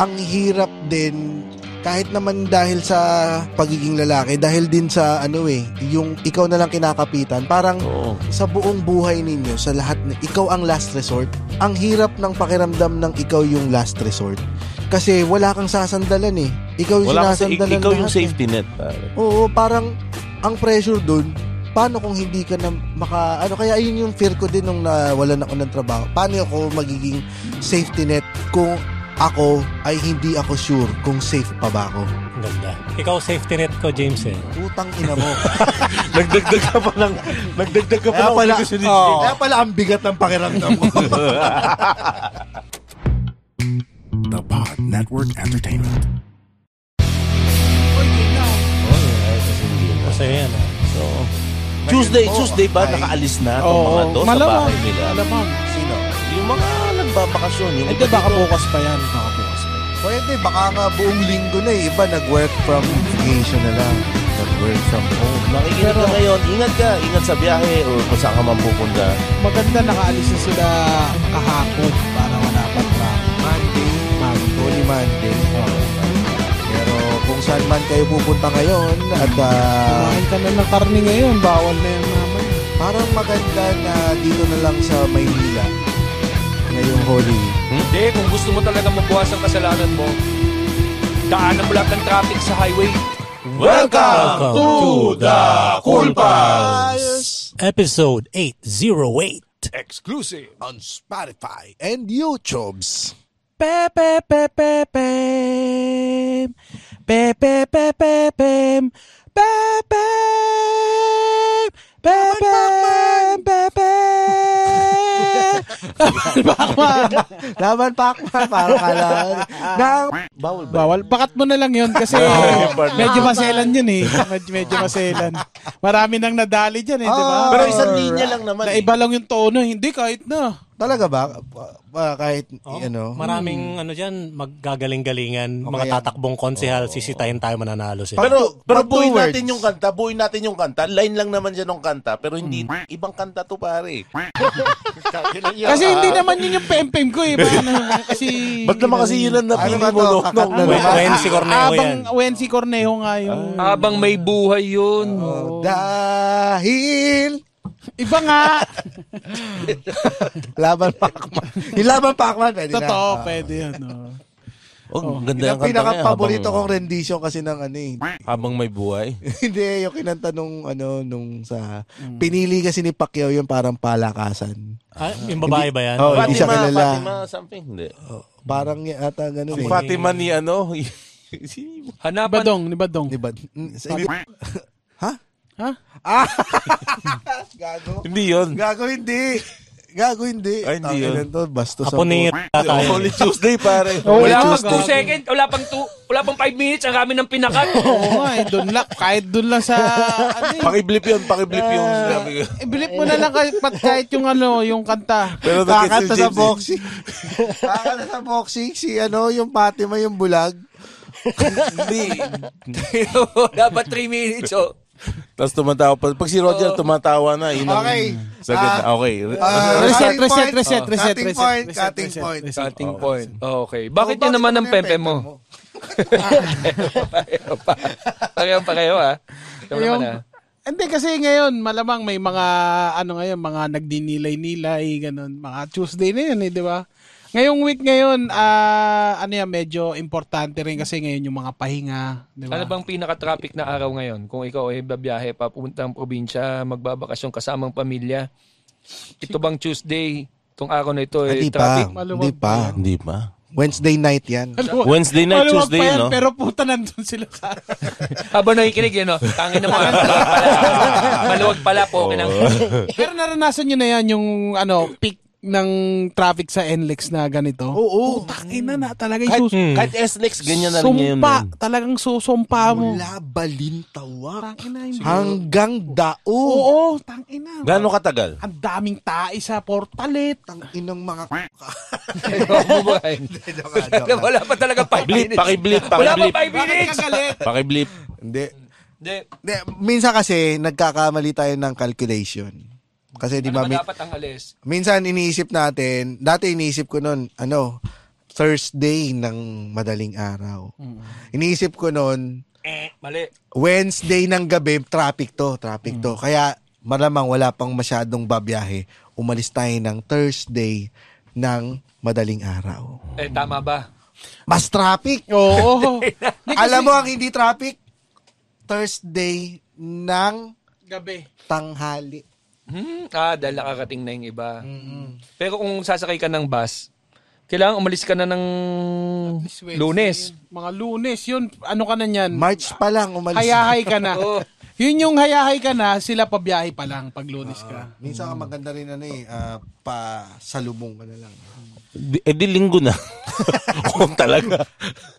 ang hirap din kahit naman dahil sa pagiging lalaki, dahil din sa ano eh, yung ikaw na lang kinakapitan, parang Oo. sa buong buhay ninyo, sa lahat na, ikaw ang last resort, ang hirap ng pakiramdam ng ikaw yung last resort. Kasi wala kang sasandalan eh. Ikaw yung Wala kasi, sinasandalan ikaw yung lahat eh. safety net, pare. Oo, parang ang pressure dun, paano kung hindi ka na maka, ano, kaya yun yung fear ko din nung nawalan ako ng trabaho. Paano ako magiging safety net kung ako ay hindi ako sure kung safe pa ba ako? Ganda. Ikaw safety net ko, James eh. Utang ina mo. nagdagdag ka pa ng, nagdagdag ka pa kaya ng pala, gusto ni. Jake. kaya pala ang bigat ng pakiramdam mo. The Pod Network Entertainment. Masaya yan ah. So, Tuesday, Tuesday ba ay. nakaalis na itong mga to sa malamang. bahay nila? Malamang. Sino? Yung mga nagbabakasyon. Yung Hindi, iba baka dito. bukas pa yan. Baka bukas pa. Pwede, baka nga buong linggo na eh. Iba nag-work from vacation na lang. Nag-work from home. Nakikinig Pero- ka ngayon, ingat ka, ingat sa biyahe o kung saan ka man pupunta. Maganda nakaalis na sila kahapon para wala pa traffic. Monday. Monday. Holy Monday. Pero kung saan man kayo pupunta ngayon at ah, Kumain ka na ng karne ngayon. Bawal na yan mamaya. parang maganda na dito na lang sa Maynila ngayong Holy Week. Hindi, kung gusto mo talaga mabuwas ang kasalanan mo, daanan mo lahat ng traffic sa highway. Welcome to the Cool Pals! Episode 808. Exclusive. on Spotify and YouTube's. Pepe, pepe, pem. Pepe, pepe, pem. Pepe. Pepe, Bakman. Laban Pacman, para kala. Nang, Bawal ba? Bawal. Bakat mo na lang yun kasi medyo maselan yun eh. Medyo, medyo maselan. Marami nang nadali dyan eh, di ba? Ah, Pero isang linya lang naman. Na eh. lang yung tono. Hindi, kahit na. Talaga ba? Ah, kahit, Oh, ano. Maraming ano dyan, maggagaling-galingan, O mga tatakbong konsehal, sisitahin tayo mananalo sila. Pero, pero buuin natin yung kanta, buuin natin yung kanta. Line lang naman dyan ng kanta, pero hindi, ibang kanta to pare. Kasi hindi naman yun yung pempem ko eh. Naman kasi... Ba't naman kasi yun ang napili Ano ba mo? no? Wensi Cornejo yan. Abang Wensi Cornejo nga yung... Habang may buhay yun. Oh, Dahil Iba nga. Laban Pacman. Yung Laban Pacman, pwede na. Totoo, Ah. pwede yan. oh. Oh, ang Yun ganda yung kanta pinaka-paborito kong rendition kasi ng ano eh. habang, may buhay. Hindi, yung kinanta nung ano, nung sa... Mm. Pinili kasi ni Pacquiao yung parang palakasan. Ah, yung babae ba yan? Oh, hindi siya Fatima, kilala. Fatima something, hindi. Parang yata ganun Si eh. Fatima ni ano, si Hanapan. Badong, ni Badong. Di ba? Sa- hindi- ha? Ha? Ah! Gago. hindi yun. Gago hindi. Gago hindi. Ay, hindi yun. to, Bastos Apo ni tayo. Holy Tuesday, pare. Wala Oh, pang 2 seconds, wala pang 2, wala pang 5 minutes, ang kami ng pinakat. Oo nga eh, doon lang. Kahit doon lang sa... Ano eh. Pakiblip yun, pakiblip yung sinabi ko. Ibilip mo na lang kahit, kahit yung ano, yung kanta. Pero Kakanta sa James, eh. boxing. Kakanta sa boxing si ano, yung Fatima yung bulag. Hindi. Dapat 3 minutes, oh. Tapos tumatawa pa. Pag si Roger tumatawa na, yun ang Okay. sagad na. Ah, Okay. Ah, Reset, cutting reset, point. reset, Oh, reset, Cutting reset, point, reset, cutting reset, point. reset. Starting point. Okay. Bakit Oh, yun naman ang pepe mo? pareho pa. Pareho pareho ah. Ikaw naman Yung, ah. hindi kasi ngayon, malamang may mga, ano ngayon, mga nagdinilay-nilay, ganun. Mga Tuesday na yun eh, di ba? Ngayong week ngayon, ah ano yan, medyo importante rin kasi ngayon yung mga pahinga, di ba? Ano bang pinaka-traffic na araw ngayon? Kung ikaw ay babiyahe papuntang probinsya, magbabakasyon kasamang pamilya. Ito bang Tuesday? Itong araw na ito ay Hindi pa. traffic. Maluwag Hindi pa. Hindi pa. Wednesday night yan. Wednesday night, Maluwag Tuesday, pa yan, no? Pero puta nandun sila sa... Habang nakikinig yun, no? Tangin na mo. ah. Maluwag pala. Maluwag pala po. kinang- pero naranasan nyo na yan yung ano, peak ng traffic sa NLEX na ganito. Oo. Ina na talaga Kahit, yung sus- kahit SLEX, ganyan na rin ngayon. sumpa. Talagang susumpa mo. Mula Balintawak Tangina hindi. hanggang Dao. Oo, tangina. Gaano katagal? Ang daming tae sa portalet. Ang inang mga... Wala pa talaga 5 Blip, minutes. pakiblip, Wala pa pakiblip. 5 minutes. Pakiblip. Hindi. Hindi. Minsan kasi, nagkakamali tayo ng calculation. Kasi di Ano ba, ba mi- dapat ang alis? minsan iniisip natin, dati iniisip ko nun, ano, Thursday ng madaling araw. Iniisip ko noon, Eh, mali. Wednesday ng gabi, traffic to, traffic to. Kaya malamang wala pang masyadong babiyahe. Umalis tayo ng Thursday ng madaling araw. Eh, tama ba? Mas traffic. Oo. Alam mo ang hindi traffic? Thursday ng Gabi. tanghali. Hmm, ah, dahil nakakating na yung iba. Pero kung sasakay ka ng bus, kailangan umalis ka na ng Wednesday lunes. Mga lunes, yun. Ano ka na yan? March pa lang umalis. Hayahay ka na. Oo. Yun yung hayahay ka na, sila pabiyahe pa lang pag lunes ka. Minsan ka maganda rin ano eh, ah, pa salubong ka na lang. Di, eh di linggo na. Kung talaga.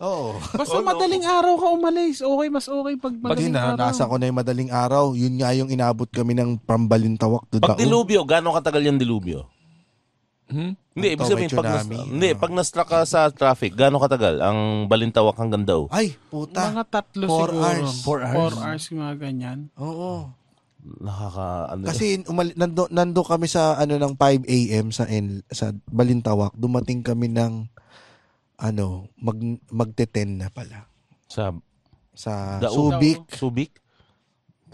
Oo. Basta madaling araw ka umalis. Okay, mas okay pag Pag madaling araw. nasa ko na yung madaling araw, yun nga yung inabot kami ng Prambalintawak to Pag dilubyo, gano'ng katagal yung dilubyo? Hmm? Hindi, ibig sabihin, pag, nas, hindi, pag na-struck ka sa traffic, gano'ng katagal ang balintawak hanggang daw? Ay, puta. Mga tatlo Four siguro. hours. Four hours. Four hours, mga ganyan. Oo. Nakaka, ano, Kasi umali, nando, nando kami sa ano ng 5 AM sa N, sa Balintawak. Dumating kami ng ano, mag magte-10 na pala sa sa Dao. Subic. Subic?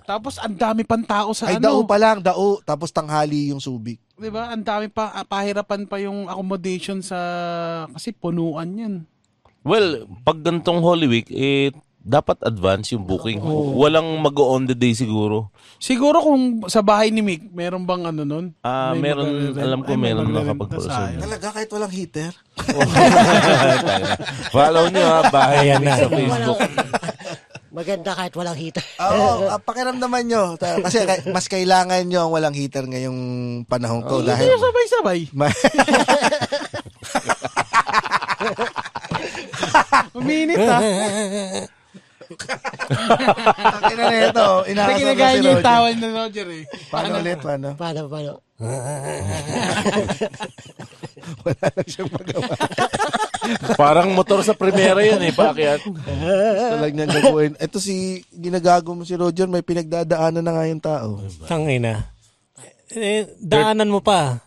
Tapos ang dami pang tao sa Ay, ano. Dao pa lang, Dao. Tapos tanghali yung Subic. 'Di ba? Ang dami pa ah, pahirapan pa yung accommodation sa kasi punuan 'yan. Well, pag gantong Holy Week, eh, dapat advance yung booking. Walang mag-on the day siguro. Siguro kung sa bahay ni Mick, meron bang ano nun? Ah, May meron, alam ko Ay, meron na sa- Talaga kahit walang heater. Follow nyo ha, bahay Ayan na. sa Facebook. Maganda kahit walang heater. Oo, ah, pakiramdaman nyo. Kasi mas kailangan nyo ang walang heater ngayong panahon ko. Hindi dahil sabay-sabay. Ma- Uminit ha. Ang ina na ito. Inaasar na ginagaya niya yung tawal na Roger eh. Paano ulit? Paano? Paano, paano? Wala lang siyang magawa. Parang motor sa primera yan eh, paakyat. Gusto lang niyang gagawin. Ito si, ginagago mo si Roger, may pinagdadaanan na nga yung tao. Tangina. Eh, daanan mo pa.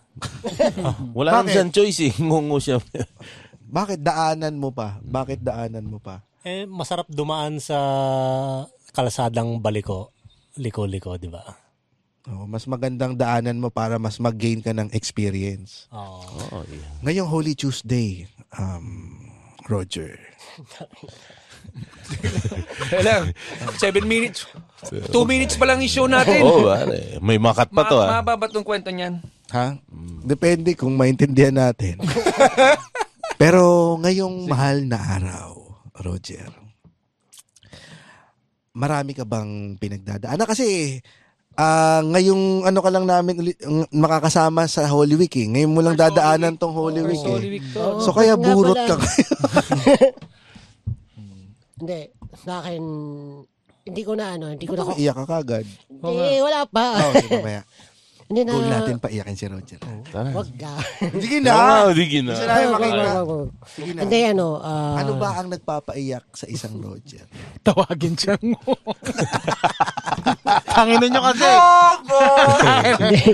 Wala nang Bakit? siyang choice eh. Ngungu siya. Bakit daanan mo pa? Bakit daanan mo pa? Eh, masarap dumaan sa kalsadang baliko. Liko-liko, di ba? Oh, mas magandang daanan mo para mas mag-gain ka ng experience. Oo. Oo, yeah. Ngayong Holy Tuesday, um, Roger. Alam, seven minutes. Two minutes pa lang yung show natin. Oo, pare. May makat pa to Ma- ah. Mahaba ba tong kwento niyan? Ha? Depende kung maintindihan natin. Pero ngayong mahal na araw, Roger, marami ka bang pinagdadaanan? Kasi ah ngayong ano ka lang namin ang makakasama sa Holy Week eh. Ngayon mo lang dadaanan tong Holy Week Holy eh. Week to. So kaya nga burot pala. ka ngayon. Hindi, sa akin, hindi ko na ano, hindi ko na... Ba't iyak ka kagad? Hindi, wala pa. Oh, sige mamaya. hindi na... Goal natin paiyakin si Roger. Wag ka. Sige na! namin Wag, wag, makita. wag, wag. Sige na. Hindi, ano, ah, Ano ba ang nagpapaiyak sa isang Roger? Tawagin siya mo. Tangin nyo kasi. Hindi.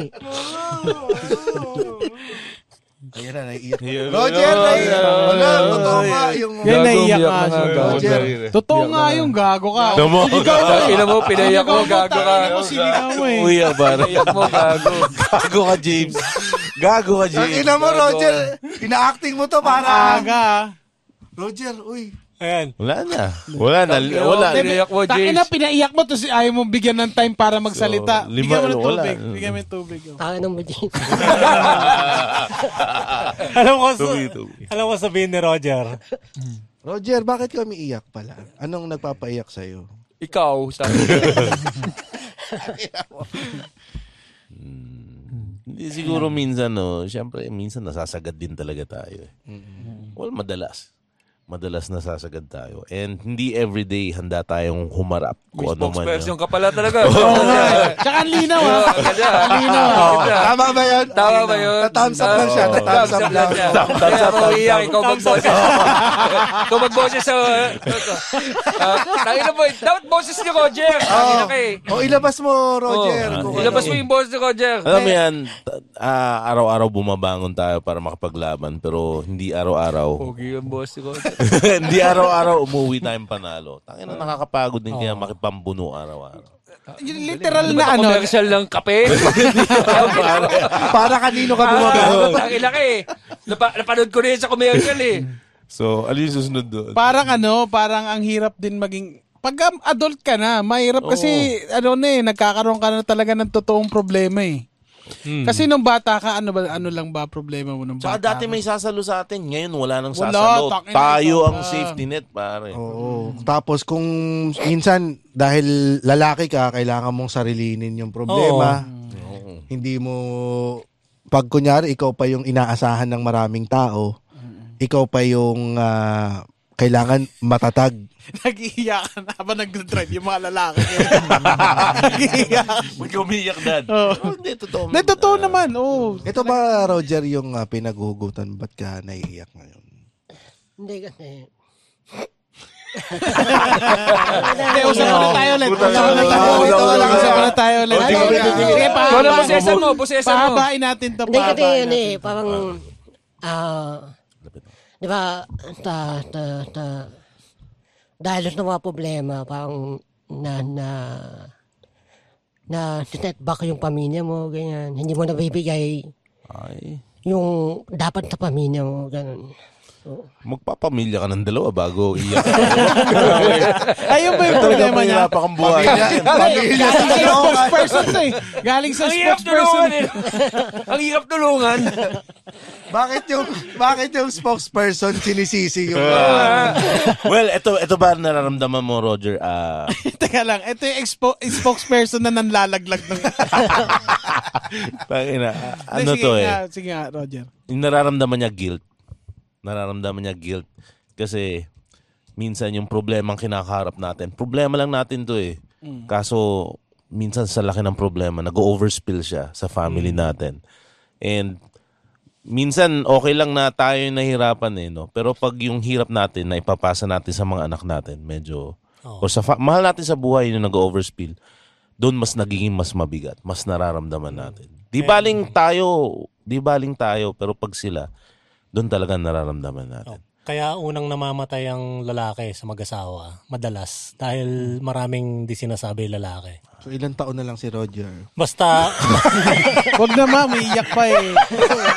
Ayan na, naiiyak. Roger, naiiyak. Wala, totoo nga yung... Yan, umiyak nga siya. Roger. Totoo nga yung gago ka. Tama. Ina mo, pinayak mo, gago ka. Tangin mo, sinigaw mo eh. Uy, pare. Pinayak mo, gago. Gago ka, James. Gago ka, Ang James. ina mo, Roger. Ina-acting mo to para... Aga. Roger, uy. Ayan. Wala na. Wala na. Wala. Pinayak mo, Tangin James. na, pinaiyak mo to si ayaw mo bigyan ng time para magsalita. So, lima- Bigyan mo ng wala. tubig. Bigyan mo ng tubig. oh. Tangin mo, James. alam ko, Tubi, tubi. alam ko sabihin ni Roger. Roger, bakit ka umiiyak pala? Anong nagpapaiyak sa'yo? Ikaw, sabi Hindi siguro minsan, no. Siyempre, minsan nasasagad din talaga tayo. Eh. Well, madalas. Madalas nasasagad tayo. And hindi everyday handa tayong humarap May kung ano man spokesperson yun. ka pala talaga. Oo nga. eh. Tsaka ang linaw ah. Ang linaw. Tama ba yun? Tama ba yun? Na-thumbs up lang siya. Oo. Na-thumbs up lang. siya. Thumbs up, thumbs iyak, thumbs ikaw magboses. Ikaw magboses sa... Ah, Tangina mo, dapat boses ni Roger. O ilabas mo, Roger. Oh, Ilabas ano. mo yung boses ni Roger. Alam mo yan, ah, araw-araw bumabangon tayo para makapaglaban pero hindi araw-araw. Pogi yung boss ni Roger. hindi araw-araw umuwi tayong panalo. Tangina nakakapagod din kaya makipambuno araw-araw. Yung literal Ano ba na ano. commercial ng kape? Para kanino ka bumabangon? Tangina ka eh. Napa, napanood ko rin sa commercial eh. So, ano yung susunod doon? Parang ano, parang ang hirap din maging pag adult ka na, mahirap kasi ano na eh, nagkakaroon ka na talaga ng totoong problema eh. Kasi nung bata ka, ano ba ano lang ba problema mo nung Tsaka bata? dati may sasalo sa atin. Ngayon wala nang Wala, sasalo. takina, Tayo ikaw ang safety net, pare. Oo. Tapos kung minsan dahil lalaki ka, kailangan mong sarilinin yung problema. Hindi mo pag kunyari ikaw pa yung inaasahan ng maraming tao, ikaw pa yung ah, kailangan matatag. Nag-iiyakan habang nag-drive yung mga lalaki. Nag-iiyak. Huwag ka umiyak, Dad. Oo. Oh, Hindi, totoo. Hindi, totoo naman. Oh. Ito ba Roger yung uh, pinaghuhugutan ba't ka naiiyak ngayon? Hindi kasi. Hindi, usap ulit tayo ulit. Usap ulit na, tayo ulit. usap ulit tayo ulit. Oh, sige, pahabain. bosesan mo, bosesan mo. Pahabain natin to. Hindi kasi natin. eh, parang, ah, di ba, ta, ta, ta, dahil sa mga problema, parang na, na, na set back yung pamilya mo, ganyan. Hindi mo nabibigay Ay, yung dapat sa pamilya mo, ganun. Magpapamilya ka ng dalawa bago iyak. Ayun ba yung problema niya? Mahirapan kang buhay. Galing sa spokesperson to eh. Galing sa Ang hirap spokesperson. tulungan eh. Ang hirap tulungan. Bakit yung bakit yung spokesperson sinisisi yung well, ito ito ba nararamdaman mo, Roger? Ah, Teka lang, ito yung expo- spokesperson na nanlalaglag ng... tangina, ah, ano Sige to nga, eh? Sige nga, Roger. Yung nararamdaman niya guilt. Nararamdaman niya guilt kasi minsan yung problema ang kinakaharap natin. Problema lang natin to eh. Kaso minsan sa laki ng problema, nag-overspill siya sa family natin. And minsan okay lang na tayo yung nahirapan eh, no? Pero pag yung hirap natin na ipapasa natin sa mga anak natin, medyo o sa fa- mahal natin sa buhay yung nag-overspill, doon mas nagiging mas mabigat, mas nararamdaman natin. Di baling tayo, di baling tayo, pero pag sila, doon talaga nararamdaman natin. Kaya unang namamatay ang lalaki sa mag-asawa, madalas, dahil maraming di sinasabi lalaki. So ilang taon na lang si Roger? Basta, Huwag na ma, may iyak pa eh.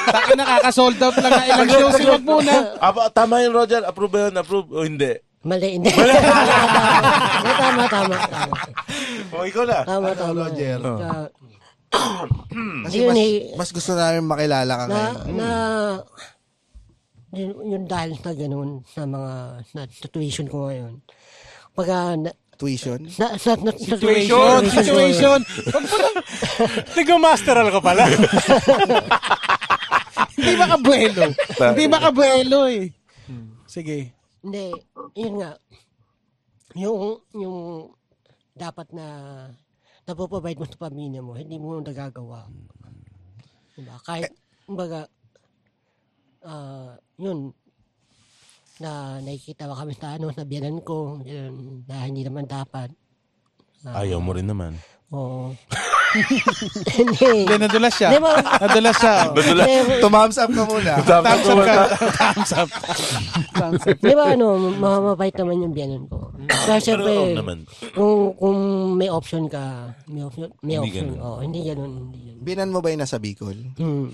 Taka nakaka-sold out lang na ilang shows. Huwag muna. Aba, tama yun, Roger. Approve ba yun? Approve? O hindi? mali, hindi. tama, tama, tama. O, ikaw na. Tama, tama. Roger. Kasi mas, eh. mas gusto namin makilala ka na, ngayon. na, yun, yun dahil sa ganun, sa mga, sa situation ko ngayon. Pagka, na, Tuition? sa, sa, sa, Situation, situation. Nag-masteral ka pala. Hindi ba kabuelo? Hindi ba kabuelo eh. Sige. Hindi, yun nga. Yung, yung dapat na napoprovide mo sa pamilya mo, hindi mo nagagawa. Diba? Kahit, kumbaga, ah, yun, na nakikita ba kami sa ano, sa biyanan ko, yun, na hindi naman dapat. Ayaw mo rin naman. Oo. Hindi. Hindi, nadulas siya. Di ba? Nadulas siya. oh. Hindi, Tumams up ka muna. Thumbs up ka. Thumbs up. Thumbs up. Di ba ano, ma- mabait naman yung biyanan ko. Pero syempre, kung, kung may option ka, may option, may Hindi option. ganun. Oo, hindi ganun, hindi ganun. Binan mo ba yung nasa Bicol? Hmm.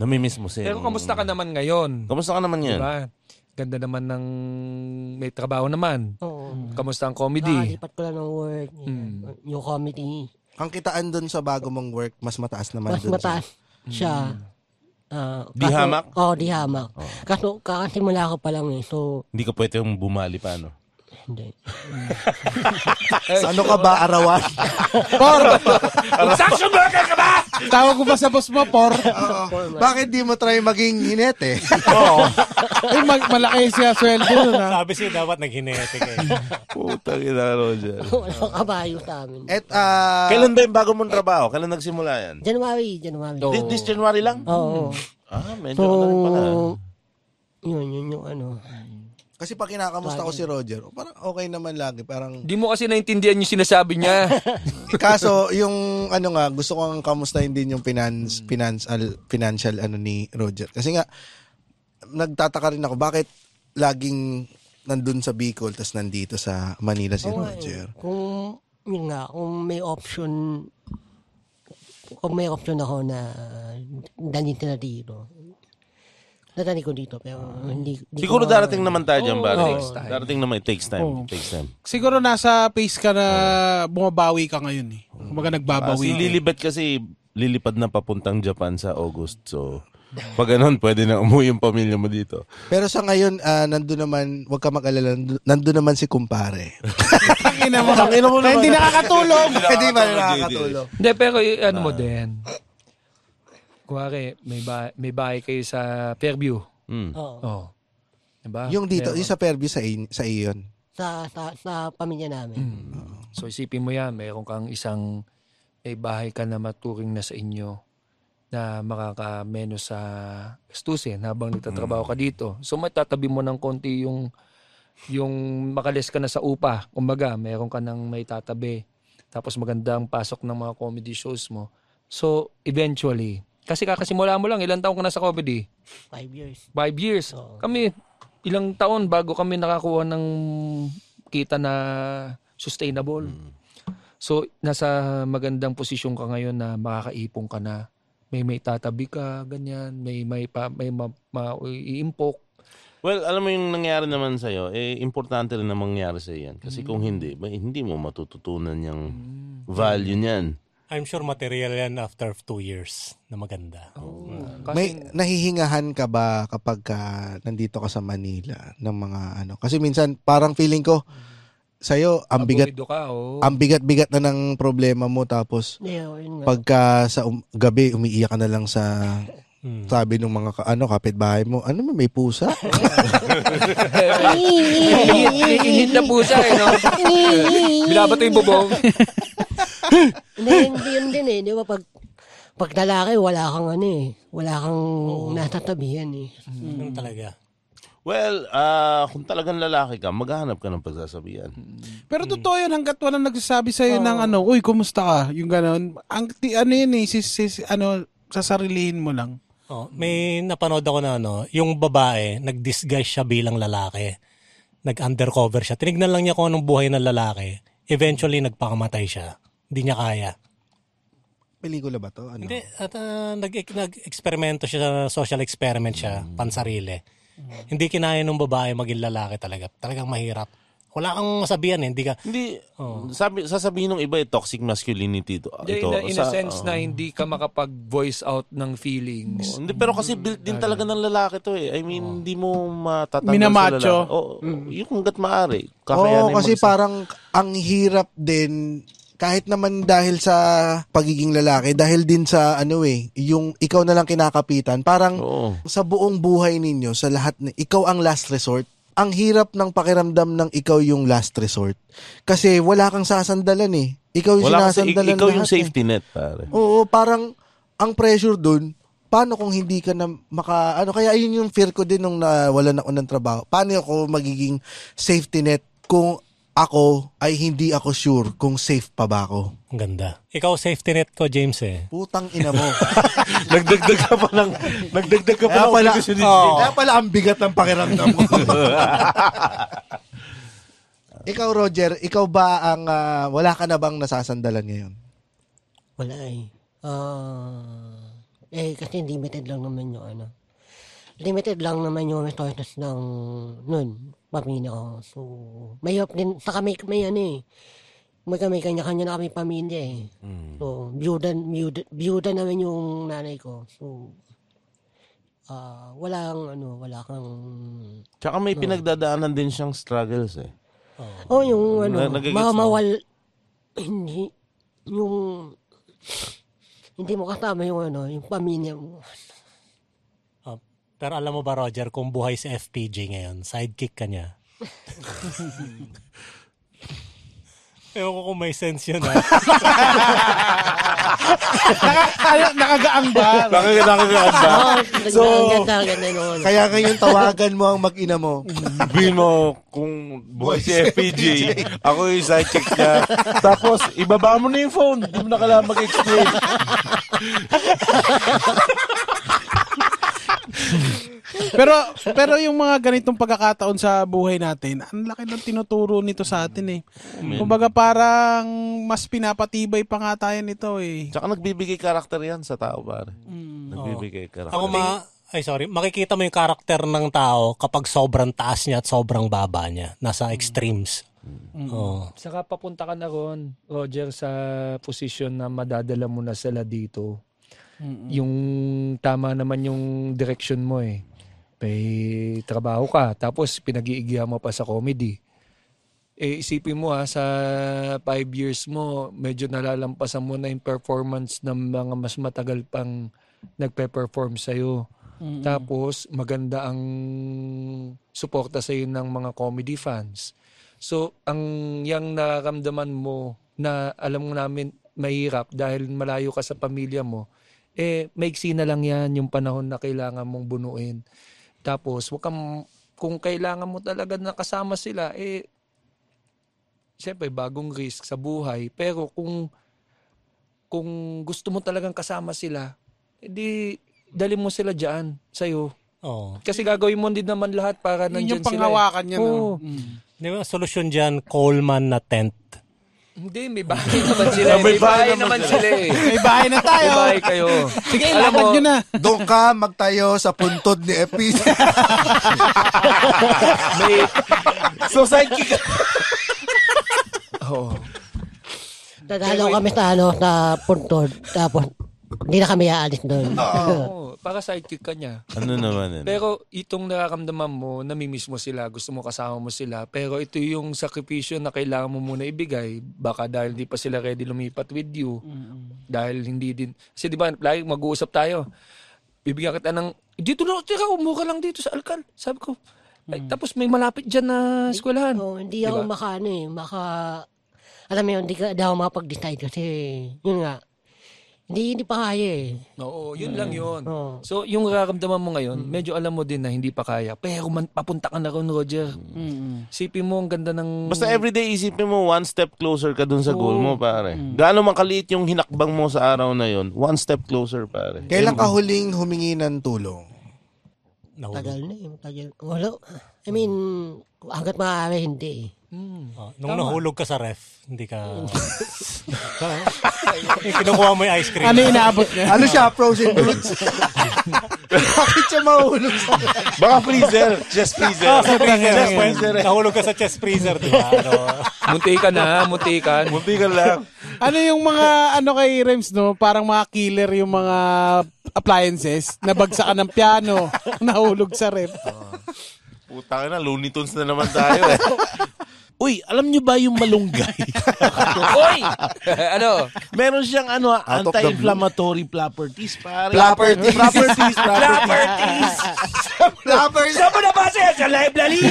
Namimiss mo siya. Pero kamusta ka naman ngayon? Kamusta ka naman yan? Diba? Ganda naman ng may trabaho naman. Oo. Kamusta ang comedy? Nakalipat ko lang ng work, Hmm. yung comedy. Ang kitaan doon sa bago mong work, mas mataas naman Mas dun mataas siya. Ah, Di kaso- hamak? Oo, di hamak. Kaso, kakasimula ko pa lang eh. So, Hindi ka pwede yung bumali pa, no? Hindi. Sa ano ka ba, arawan? Por! Construction worker ka ba? Tawag ko ba sa boss mo, Por? Bakit di mo try maging hinete? Ay, mag- malaki siya sweldo nun, ha? Sabi siya dapat naghinetic eh. Putang ina, Roger. Walang kabayo sa amin. At, ah, Kailan ba yung bago mong trabaho? Kailan nagsimula yan? January, January. Oo. This, this January lang? Oo. Ah, medyo So, ano rin pala. yun, yun yung ano. Kasi pag kinakamusta ko si Roger, parang okay naman lagi. Parang, Di mo kasi naintindihan yung sinasabi niya. kaso, yung ano nga, gusto ko nga kamustahin din yung finance, financial, financial ano ni Roger. Kasi nga, nagtataka rin ako, bakit laging nandun sa Bicol, tas nandito sa Manila si Oo nga Roger? eh. Kung, yun nga, kung may option, kung may option ako na danito na dito, nadali ko dito, pero hindi, hindi Siguro ko- darating naman tayo dyan, Oo, pare. takes time. Darating naman, it takes time. Oo. It takes time. Siguro nasa pace ka na bumabawi ka ngayon, eh. Kumbaga Ah, nagbabawi si ka. Lilibet kasi lilipad na papuntang Japan sa August. So, pag ganun, pwede na umuwi yung pamilya mo dito. Pero sa ngayon, ah, nandun naman, huwag ka mag-alala, nandun, nandun naman si kumpare. Tangina mo. Hindi nakakatulog. Hindi ba nakakatulog? Hindi, pero y- ano mo din. Kuwari, may, ba- may bahay kayo sa Fairview. Hmm. Oo. Oh. Diba? Yung dito, Meron. yung sa Fairview sa, in- sa iyon. sa, sa, sa pamilya namin. Mm. So isipin mo yan, mayroon kang isang may bahay ka na maturing na sa inyo na makakameno sa gastusin habang nagtatrabaho ka dito. So matatabi mo ng konti yung yung makalis ka na sa upa. Kumbaga, meron ka nang may tatabi. Tapos magandang pasok ng mga comedy shows mo. So eventually, kasi kakasimula mo lang, ilang taon ka na sa comedy? Five years. Five years. Oo. Kami, ilang taon bago kami nakakuha ng kita na sustainable. So, nasa magandang posisyon ka ngayon na makakaipon ka na. May may tatabi ka, ganyan. May may pa, may ma, ma, iimpok. Well, alam mo yung nangyari naman sa'yo, eh, importante rin na mangyari sa'yo yan. Kasi kung hindi, ba, hindi mo matututunan yung value niyan. I'm sure material yan after two years na maganda. Kasi, May nahihingahan ka ba kapag ka nandito ka sa Manila ng mga ano? Kasi minsan parang feeling ko sa'yo ang bigat ka, oh. ang bigat-bigat na ng problema mo tapos Yeah, pagka sa um- gabi umiiyak ka na lang sa Hmm. sabi ng mga ka- ano kapitbahay mo, ano mo, may pusa? Inhit na pusa, eh, no? Binabato yung bubong. Hindi, hindi yun din eh. Di ba pag, pag lalaki, wala kang ano eh. Wala kang natatabihan eh. Yun talaga. Well, ah kung talagang lalaki ka, maghahanap ka ng pagsasabihan. Pero totoo yun, hanggat walang nagsasabi sa'yo ng ano, uy, kumusta ka? Yung gano'n. Ang, ti, ano yun eh, sis, sis, ano, sasarilihin mo lang. Oh, may napanood ako na ano, yung babae, nag-disguise siya bilang lalaki. Nag-undercover siya. Tinignan lang niya kung anong buhay ng lalaki. Eventually, nagpakamatay siya. Hindi niya kaya. Pelikula ba to? Ano? Hindi, at ah, nag, nag-eksperimento siya, social experiment siya, pansarili. Hindi kinaya ng babae maging lalaki talaga. Talagang mahirap. Wala kang masabihan eh. Hindi ka, Hindi, sabi, sasabihin ng iba, eh, toxic masculinity ito. Ito in, a, in a sense na hindi ka makapag-voice out ng feelings. Hindi, pero kasi built din talaga ng lalaki to eh. I mean, hindi mo matatanggal Minamacho. sa lalaki. Oo, yung hanggat maaari. Oo, Kakayanin kasi mag- parang ang hirap din kahit naman dahil sa pagiging lalaki, dahil din sa ano eh, yung ikaw na lang kinakapitan, parang Oo. sa buong buhay ninyo, sa lahat, ikaw ang last resort. Ang hirap ng pakiramdam ng ikaw yung last resort. Kasi wala kang sasandalan eh. Ikaw yung Wala kasi, sinasandalan ikaw yung lahat eh. safety net, pare. Oo, parang ang pressure dun, paano kung hindi ka na maka, ano, kaya yun yung fear ko din nung nawalan ako ng trabaho. Paano ako magiging safety net kung ako ay hindi ako sure kung safe pa ba ako? Ang ganda. Ikaw safety net ko, James eh. Putang ina mo. nagdagdag ka pa ng, nagdagdag ka pa kaya ng pala, ni. Jake. kaya pala ang bigat ng pakiramdam mo. ikaw, Roger, ikaw ba ang, ah, wala ka na bang nasasandalan ngayon? Wala eh. Ah, eh, kasi limited lang naman yung ano. Limited lang naman yung resources ng nun, pamilya ko. So, mahirap din, saka may, may ano eh. May kami kanya-kanya na kami pamilya eh. So, byuda, byuda, byuda naman yung nanay ko. So, ah walang ano, wala kang... Tsaka may pinagdadaanan din siyang struggles eh. Oh, yung ano, mo. mamawal, hindi, yung, hindi mo kasama yung ano, yung pamilya mo. Oh, pero alam mo ba, Roger, kung buhay si FPJ ngayon, sidekick ka niya. Ewan ko kung may sense yun, ha? Ay, nakagaang ba? Nakakagagaan ba? Oh, So. Kaya ngayon tawagan mo ang mag-ina mo. Sabihin mo kung buhay si FPJ, ako yung side check niya. Tapos, ibaba mo na yung phone. Hindi mo na kailangan mag-explain. pero pero yung mga ganitong pagkakataon sa buhay natin, ang laki ng tinuturo nito sa atin eh. Kumbaga parang mas pinapatibay pa nga tayo nito eh. Tsaka nagbibigay karakter yan sa tao, pare. Nagbibigay karakter. Ako ma... Ay, sorry. Makikita mo yung karakter ng tao kapag sobrang taas niya at sobrang baba niya. Nasa extremes. Oh. Saka papunta ka na ron, Roger, sa position na madadala mo na sila dito. Yung tama naman yung direction mo eh. May trabaho ka, tapos pinag-iigihan mo pa sa comedy. Eh, isipin mo ha, sa five years mo, medyo nalalampasan mo na yung performance ng mga mas matagal pang nagpe-perform sa'yo. Tapos, maganda ang suporta sa'yo ng mga comedy fans. So, ang yang nararamdaman mo na alam mo namin mahirap dahil malayo ka sa pamilya mo, eh, maiksi na lang yan yung panahon na kailangan mong bunuin. Tapos, wag kang, kung kailangan mo talaga na kasama sila, eh, siyempre, bagong risk sa buhay. Pero kung, kung gusto mo talagang kasama sila, edi, dali mo sila dyan, sa'yo. Oh. Kasi gagawin mo din naman lahat para Yun nandyan yung sila. eh. panghawakan niya. Oo. No? Mm. Di ba, solusyon dyan, Coleman na tent. Hindi, may bahay naman sila. eh. may bahay naman sila eh. May bahay na May tayo. bahay kayo. Sige, Alam lakad mo, nyo na. Doon ka magtayo sa puntod ni FPJ. May, So, sidekick oh, Dadalaw kami sa ano, sa puntod. Tapos, hindi na kami aalis doon. oh, para sidekick ka niya. Ano naman yun? Pero itong nararamdaman mo, namimiss mo sila, gusto mo kasama mo sila, pero ito yung sakripisyo na kailangan mo muna ibigay, baka dahil hindi pa sila ready lumipat with you, dahil hindi din, kasi di ba, lagi mag-uusap tayo, bibigyan kita ng, dito na, tira, umuha lang dito sa Alcal. Sabi ko, ay, tapos may malapit dyan na eskwelahan. Oh, hindi ako Diba? maka ano eh, maka alam mo yun, hindi, ka, hindi ako makapag-decide kasi yun nga, hindi, hindi pa kaya eh. Oo, yun lang yun. Oo. So, yung nararamdaman mo ngayon, medyo alam mo din na hindi pa kaya. Pero man, papunta ka na ron, Roger. Sipin mo, ang ganda ng... Basta everyday isipin mo, one step closer ka dun sa goal mo, pare. Gaano man kaliit yung hinakbang mo sa araw na yon, one step closer, pare. Kailan ka huling humingi ng tulong? Nahulog. Tagal na eh, tagal. Wala. I mean, hanggat maaari, hindi eh. Oh, nung nahulog ka sa ref, hindi ka... kinukuha mo yung ice cream. Ano inaabot niya? Ano siya, frozen goods? Bakit siya mahulog sa... Baka freezer, chest freezer. Oh, sa freezer. Chest freezer. eh. Nahulog ka sa chest freezer, di ba? Ano? Munti ka na, munti ka. Munti ka lang. ano yung mga, ano kay Rems, no? Parang mga killer yung mga appliances. Nabagsakan ng piano. Nahulog sa ref. Puta ka na, Looney Tunes na naman tayo eh. Uy, alam nyo ba yung malunggay? Oy! ano? Meron siyang ano, Out anti-inflammatory properties, pare. Properties. Properties, properties. Properties! Saan mo nabasa yan? Sa library?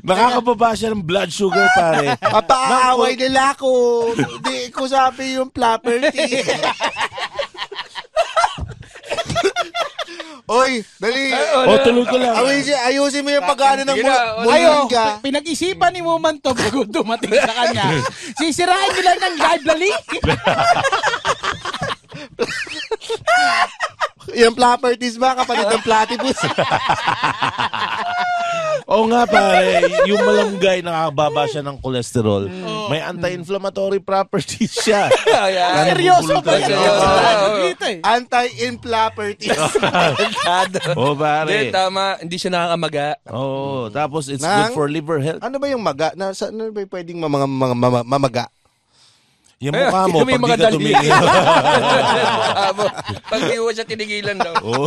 Nakakababa siya ng blood sugar, pare. Papaaway nila ako. Hindi ko sabi yung property. Oy, dali. O, tuloy ko lang. Ayusin, ayusin mo yung pagkano ng Ayo, mulingga. pinag-isipan ni Muman to bago dumating sa kanya. Sisirain nila ng library. Yung properties ba kapalit ng platypus? Oo nga, pare. Yung malunggay, nakakababa siya ng cholesterol. May anti-inflammatory properties siya. Ayan. Seryoso ba yan? Seryoso. Dito eh. Anti-inflammatories. Oo, Hindi, pare. tama. Hindi siya nakakamaga. Oo, tapos it's Nang- good for liver health. ano ba yung maga? Na, sa, ano ba yung pwedeng mamanga, mga, mama- mamaga? Yung mukha mo, May pag mga di ka dali. tumigil. Mukha mo. Pag di mo siya tinigilan daw. Oo.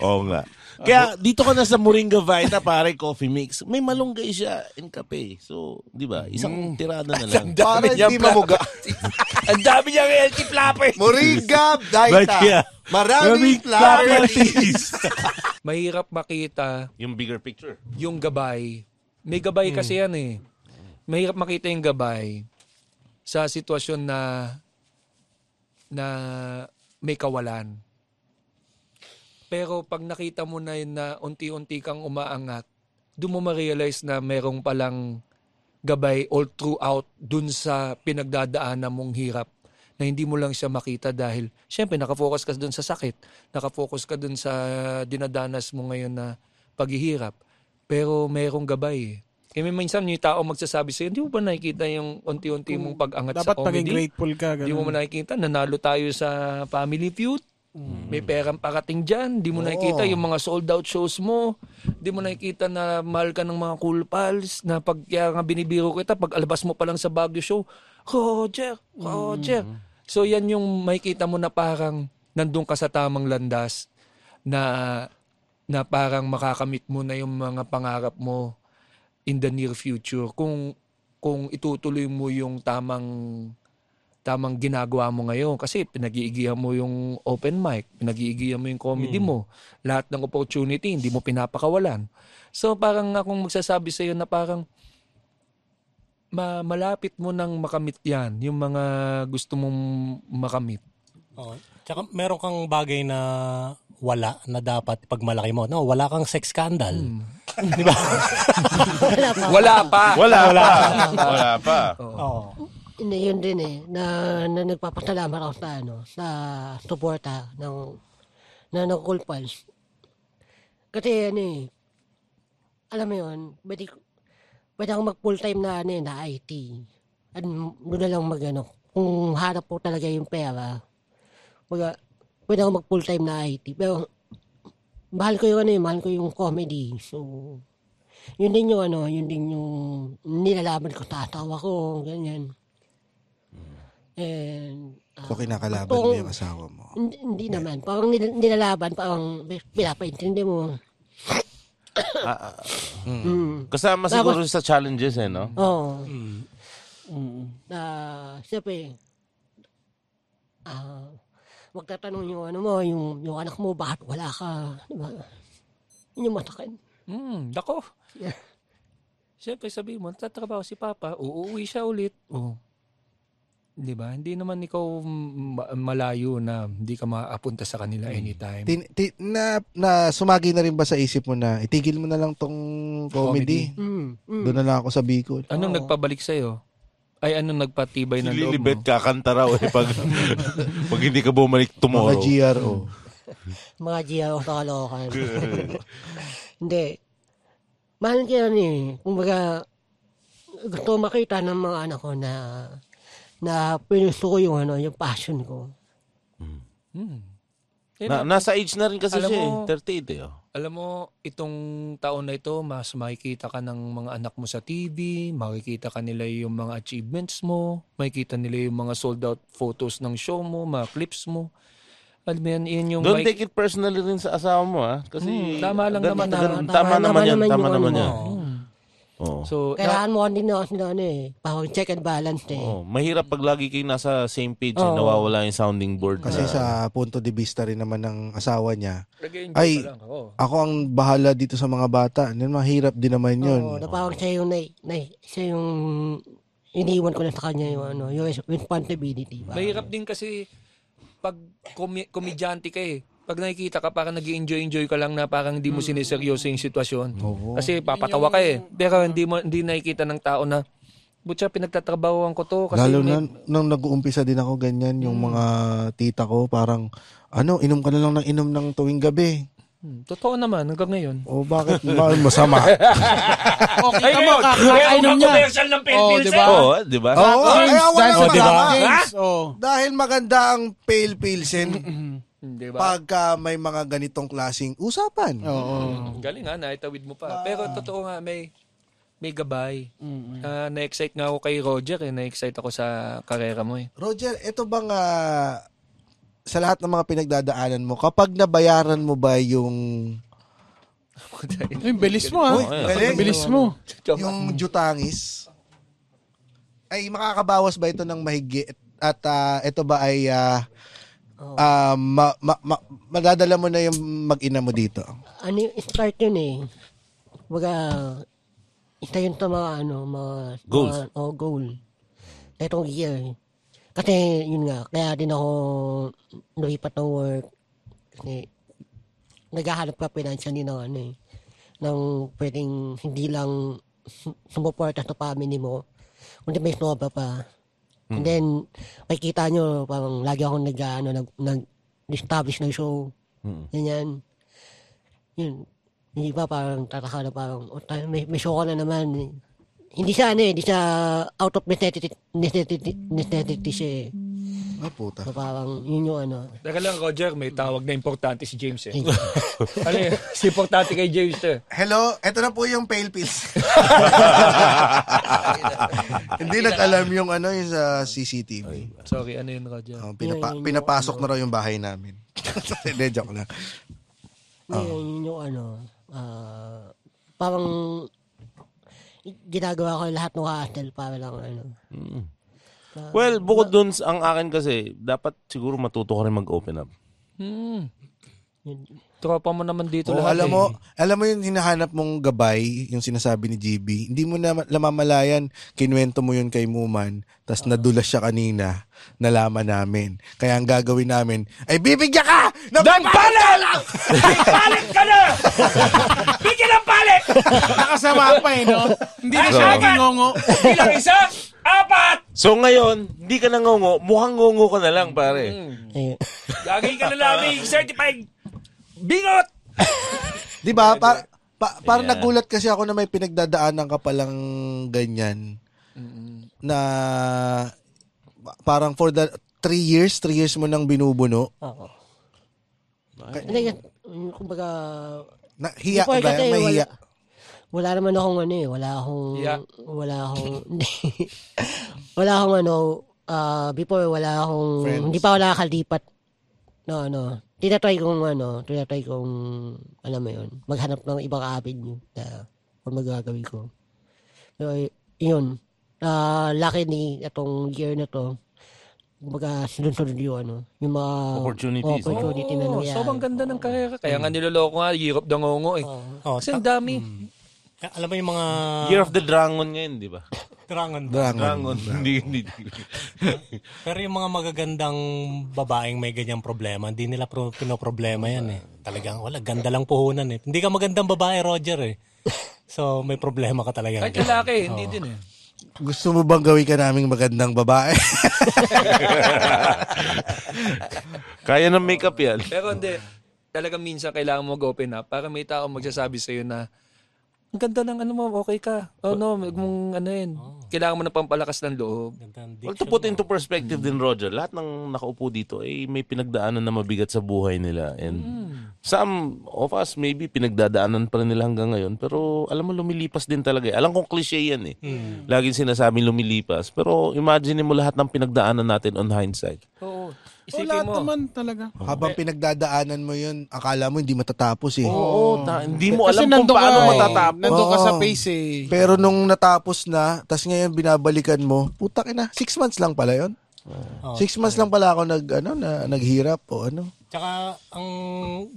Oo nga. Kaya dito ka na sa Moringa Vita, pare, coffee mix. May malunggay siya in kape. So, di ba? Isang tirada na lang. Para hindi mamuga. Ang dami niyang healthy flapper. Moringa, Right, yeah. Maraming flapperties. Mahirap makita Yung bigger picture. yung gabay. May gabay kasi yan eh. Mahirap makita yung gabay sa sitwasyon na na may kawalan. Pero pag nakita mo na yun na unti-unti kang umaangat, doon mo ma-realize na merong palang gabay all throughout dun sa pinagdadaanan mong hirap na hindi mo lang siya makita dahil syempre nakafocus ka dun sa sakit, nakafocus ka dun sa dinadanas mo ngayon na paghihirap. Pero merong gabay eh. Kaya may minsan yung tao magsasabi sa'yo, hindi mo ba nakikita yung unti-unti mong pag-angat sa Dapat maging comedy? grateful ka. Hindi mo Ganun. ba nakikita, nanalo tayo sa Family Feud. May perang parating dyan. Hindi mo nakikita yung mga sold out shows mo. Hindi mo nakikita na mahal ka ng mga cool pals na pag kaya nga binibiro kita, pag alabas mo pa lang sa Baguio show, Roger, Roger. So yan yung makikita mo na parang nandun ka sa tamang landas na na parang makakamit mo na yung mga pangarap mo in the near future kung kung itutuloy mo yung tamang tamang ginagawa mo ngayon kasi pinag-iigihan mo yung open mic, pinag-iigihan mo yung comedy mo. Lahat ng opportunity hindi mo pinapakawalan. So parang akong magsasabi sa iyo na parang ma- malapit mo nang makamit 'yan, yung mga gusto mong makamit. Oo. Tsaka meron kang bagay na wala na dapat pag malaki mo. No, wala kang sex scandal. Di ba? Wala pa. Wala, pa. Wala pa. Oo. Hindi, yun din eh, na, na nagpapasalamat ako sa, ano, sa suporta ng, na ng Cool Pals. Kasi, ano eh, alam mo yun, pwede, pwede ako mag full time na, ano eh, na IT. At doon na lang mag, ano, kung harap po talaga yung pera, pwede, pwede ako mag full time na IT. Pero, mahal ko yung, ano eh, mahal ko yung comedy. So, yun din yung, ano, yun din yung nilalaban ko sa asawa ko, ganyan. And, ah, So, kinakalaban Totoo. mo yung asawa mo. hindi, hindi naman. Parang nil- nilalaban, parang pinapaintindi mo. Ah, ah, Mm. kasama siguro sa challenges eh, no? Oo. Mm. Na, siyempre, ah, magtatanong yung ano mo, yung, yung anak mo, bakit wala ka? Di ba? Yun yung masakit. Hmm, dako. Yeah. Siyempre sabi mo, tatrabaho si Papa, uuwi siya ulit. Oh. 'Di ba? Hindi naman ikaw ma- malayo na hindi ka maapunta sa kanila anytime. Tin, ti- na, na sumagi na rin ba sa isip mo na itigil mo na lang tong comedy? Mm. Mm. Doon na lang ako sa Bicol. Anong Oo. nagpabalik sa'yo? Ay, anong nagpatibay Si ng loob Lilibet mo? kakanta raw eh pag, pag hindi ka bumalik Mga tomorrow. GRO. Mga GRO sa kalokan. Hindi. Mahal ko yan eh. Kumbaga, gusto makita ng mga anak ko na na pinusto ko yung ano, yung passion ko. Hmm. Eh, Na, nasa age na rin kasi Alam siya mo- eh. 38 eh. oh. Alam mo, itong taon na ito, mas makikita ka ng mga anak mo sa TV, makikita ka nila yung mga achievements mo, makikita nila yung mga sold out photos ng show mo, mga clips mo. Alam mo yan, yun yung... Don't take it personally rin sa asawa mo ah. Kasi Hmm, tama lang gan- naman na- gan- tama tama, naman naman yan. naman Tama yung naman ano yan. Oo. So, Kailangan mo din na, na ano eh, check and balance eh. Oo. Mahirap pag lagi kayo nasa same page eh, Oo. nawawala yung sounding board. Kasi na- sa punto de vista rin naman ng asawa niya, nag-enjoy Ay, pa lang ako. ako ang bahala dito sa mga bata. Then mahirap din naman yun. Oo, na parang siya yung, na, na, siya yung iniwan ko na sa kanya yung ano, yung responsibility. Mahirap din kasi pag komi- komedyante ka eh. Pag nakikita ka, parang nag enjoy enjoy ka lang na parang hindi mo sineseryoso yung sitwasyon. Oo. Kasi papatawa ka eh. Pero hindi mo hindi nakikita ng tao na Butya, pinagtatrabahoan ko to kasi Lalo may- na nung nag-uumpisa din ako ganyan, yung mga tita ko parang, ano, inom ka na lang ng inom ng tuwing gabi. Hmm, totoo naman hanggang ngayon. O bakit Ma- masama? O, kita mo, kakainom niya. ng Oh, di ba? Oo, di ba? Oo, James, kaya wala dahil- masama. James, oh. Dahil maganda ang pale pilsen Hmm, Di ba? pagka may mga ganitong klasing usapan. Oo. Hmm, Galing ha, naitawid mo pa. Pero totoo nga, may may gabay. Ah, na-excite nga ako kay Roger eh. Na-excite ako sa karera mo eh. Roger, ito bang ah, sa lahat ng mga pinagdadaanan mo, kapag nabayaran mo ba yung Ay, bilis mo ha. Uy, galing. Bilis mo. yung jutangis, ay makakabawas ba ito ng mahigit? At ah, ito ba ay ah, ah, ma- ma- ma- madadala mo na yung mag-ina mo dito? Ano yung start yun eh. Baga, isa yun sa mga ano, mga... Goals. Mga, oh, goal. Itong year. Kasi, yun nga, kaya din ako lumipat ng work. Kasi, naghahanap ka financially ng ano eh. Ng pwedeng hindi lang sumuporta sa family mo. Kundi may sobra pa. And then, makikita nyo, parang lagi akong nag, ano, nag, nag-establish ng show. Mm. Ganyan. Yun. Hindi ba parang tataka na parang, oh, tayo, may, may show ka na naman. Hindi siya ano eh, hindi siya out of necessity, necessity, necessity siya eh. Ah, puta. So parang yun yung ano. Teka lang, Roger, may tawag na importante si James eh. ano yun? Si importante kay James eh. Hello, eto na po yung pale pills. Hindi nag-alam yung ano yung sa CCTV. Sorry, ano yun, Roger? Oh, pinapa- Yun, yun, pinapasok na raw yung bahay namin. Hindi, joke lang. Yun, yun yung ano. ah, parang ginagawa ko lahat ng hustle para lang ano. Well, bukod dun, sa- ang akin kasi, dapat siguro matuto ka rin mag-open up. Hmm. Tropa mo naman dito Oo, lahat alam eh. mo, alam mo yung hinahanap mong gabay, yung sinasabi ni GB, hindi mo na lamamalayan, kinuwento mo yun kay Muman, tas nadulas siya kanina, nalaman namin. Kaya ang gagawin namin, ay bibigyan ka! Ng palit! Palit ka na! Bigyan ng palit! Nakasama pa eh, no? Hindi na siya So- naging ngongo. Bilang isa, apat! So ngayon, hindi ka na ngongo, mukhang ngongo ka na lang, pare. Ayun. Gagawin ka na namin certified bingot! Di ba? Pa, pa, parang Yeah. nagulat kasi ako na may pinagdadaanan ka palang ganyan. Na parang for the three years, three years mo nang binubuno. Oo. Hindi, kumbaga, Na, hiya before ba? kasi May hiya. Wala, naman akong ano eh, wala akong, Hiya. wala akong, wala akong ano, ah, before wala akong, Friends. hindi pa wala nakakalipat, no, ano, tinatry kong ano, tinatry kong, alam mo yun, maghanap ng ibang avenue na kung magagawin ko. So, y- yun, ah lucky ni itong year na to, kumbaga sinunod yung ano, yung mga Opportunities. opportunity na Oh, nangyari. sobrang ganda ng karera. Kaya nga niloloko nga, Europe the ngongo eh. Oh, Kasi ang dami. Eh, alam mo yung mga Year of the Dragon ngayon, di ba? Dragon ba? Drangon. Dragon. Hindi, hindi. Pero yung mga magagandang babaeng may ganyang problema, hindi nila pro- pinoproblema yan eh. Talagang wala, ganda lang puhunan eh. Hindi ka magandang babae, Roger eh. So, may problema ka talaga. Kahit lalaki, hindi din eh. Gusto mo bang gawin ka naming magandang babae? Kaya ng makeup yan. Pero hindi, talagang minsan kailangan mo mag-open up para may tao magsasabi sa'yo na ang ganda ng ano mo, okay ka. Oh no, mag mong ano yun. Kailangan mo ng pampalakas ng loob. Gandang Well, diction to put mo. into perspective din, Roger, lahat ng nakaupo dito, eh, may pinagdaanan na mabigat sa buhay nila. And some of us, maybe, pinagdadaanan pa rin nila hanggang ngayon. Pero, alam mo, lumilipas din talaga. eh. Alam kong cliche yan eh. Laging sinasabing lumilipas. Pero, imagine mo lahat ng pinagdaanan natin on hindsight. Oo. Isipin lahat mo. naman talaga. Habang pinagdadaanan mo yun, akala mo hindi matatapos eh. Oo, ta- hindi mo Kasi alam kung nandun paano eh. matatapos. Nandun ka sa Oo. pace eh. Pero nung natapos na, tas ngayon binabalikan mo, puta na, six months lang pala. Oh. Six months lang pala ako nag, ano, na, naghirap o ano. Tsaka, ang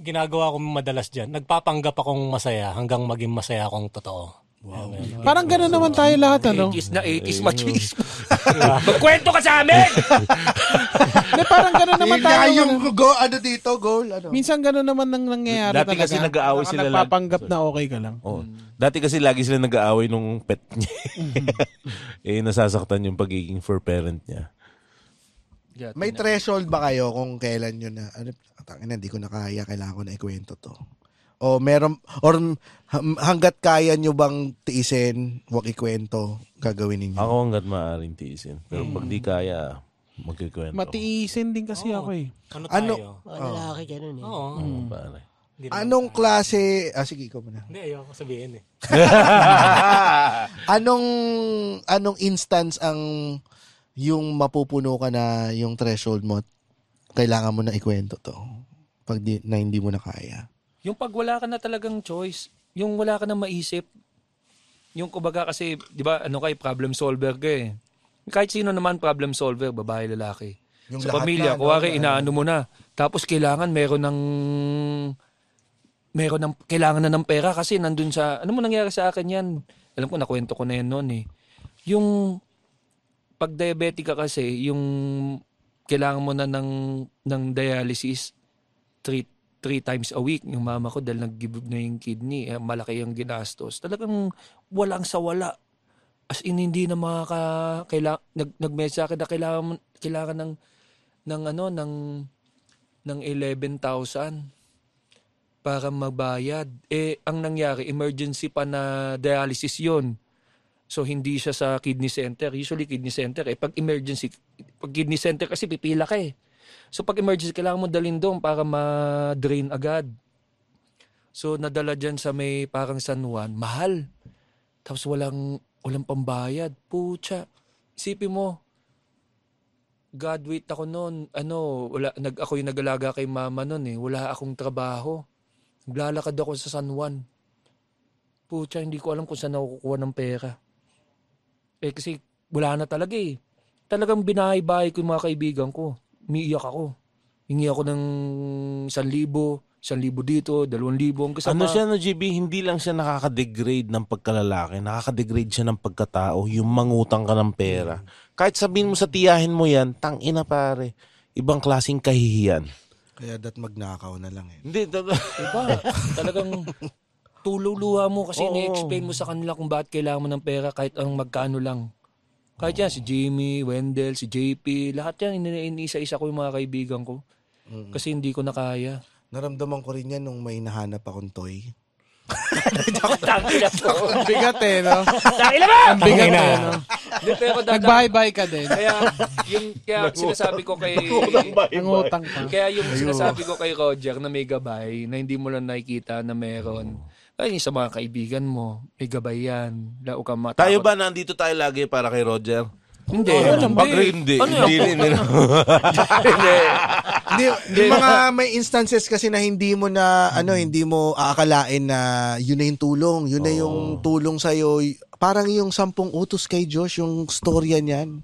ginagawa ko madalas dyan, nagpapanggap akong masaya hanggang maging masaya akong totoo. Wow. Parang gano'n naman tayo lahat, ano? 80s na 80s machismo. Magkwento ka sa amin! Hindi, parang gano'n naman tayo. nga yung ano. go, ano dito, goal, ano. Minsan gano'n naman nang nangyayari Dati talaga. kasi nag-aaway sila lagi. Nagpapanggap na okay ka lang. Oh. Dati kasi lagi sila nag-aaway nung pet niya. eh, nasasaktan yung pagiging fur parent niya. May threshold ba kayo kung kailan yun na, ano, hindi ko na kaya, kailangan ko na ikwento to. O meron, or hanggat kaya nyo bang tiisin, wag ikwento, gagawin ninyo. Ako hanggat maaaring tiisin. Pero pag di kaya, magkikwento. Matiisin din kasi ako eh. Ano Ano? tayo? Mga lalaki ganun eh. Oo. Oo, pare. Hindi naman- Anong klase, ah sige, ikaw muna. Hindi, ayoko sabihin eh. anong, anong instance ang yung mapupuno ka na yung threshold mo? kailangan mo na ikwento to? Pag di, na hindi mo na kaya. Yung pag wala ka na talagang choice, yung wala ka na maisip, yung kumbaga kasi, di ba, ano kay problem solver ka eh. Kahit sino naman problem solver, babae, lalaki. Yung sa pamilya, na, no? kuwari, Na- inaano mo na. Tapos kailangan meron ng meron ng kailangan na ng pera kasi nandun sa ano mo nangyari sa akin yan. Alam ko nakwento ko na yan noon eh. Yung pag diabetic ka kasi, yung kailangan mo na ng ng dialysis three, three times a week. Yung mama ko dahil nag-give na yung kidney, eh, malaki yung ginastos. Talagang walang sa wala. As in hindi na makaka kaila, nag nag-message sa akin na kailangan kailangan ng ng ano ng ng 11,000 para magbayad. Eh ang nangyari emergency pa na dialysis 'yon. So hindi siya sa kidney center. Usually kidney center eh pag emergency pag kidney center kasi pipila ka eh. So pag emergency kailangan mo dalhin doon para ma-drain agad. So nadala diyan sa may parang San Juan, mahal. Tapos walang walang pambayad. Pucha. Isipin mo, graduate ako noon, ano, wala, nag, ako yung nag-alaga kay mama noon eh. Wala akong trabaho. Naglalakad ako sa San Juan. Pucha, hindi ko alam kung saan ako kukuha ng pera. Eh kasi wala na talaga eh. Talagang binahay-bahay ko yung mga kaibigan ko. Umiiyak ako. Hingi ako ng 1,000, 1,000 dito, 2,000. Ang kasama. Ano siya no, GB? Hindi lang siya nakaka-degrade ng pagkalalaki. Nakaka-degrade siya ng pagkatao. Yung mangutang ka ng pera. Kahit sabihin mo sa tiyahin mo yan, tang ina pare. Ibang klaseng kahihiyan. Kaya dat magnakaw na lang eh. Hindi, to- Diba? Talagang tululuha mo kasi Oo. ni-explain mo sa kanila kung bakit kailangan mo ng pera kahit ang magkano lang. Kahit yan, si Jimmy, Wendell, si JP, lahat yan, ini- iniisa-isa ko yung mga kaibigan ko. Kasi hindi ko na kaya. Naramdaman ko rin yan nung may nahanap akong toy. Ang bigat eh, no? Tangina ba? Ang bigat Tangina. eh, no? Hindi, pero dada- Nagbahay-bahay ka din. Kaya, yung, kaya sinasabi ko kay... Ang utang pa. Kaya yung sinasabi ko kay Roger na may gabay, na hindi mo lang nakikita na meron. Ay, sa mga kaibigan mo, may gabay yan. Lao ka matakot. tayo ba nandito tayo lagi para kay Roger? Hindi. Pag hindi, Ano hindi rin. Hindi. Hindi, yung mga may instances kasi na hindi mo na ano, hindi mo aakalain na yun na yung tulong, yun na yung tulong sa Parang yung sampung utos kay Josh, yung storya niyan.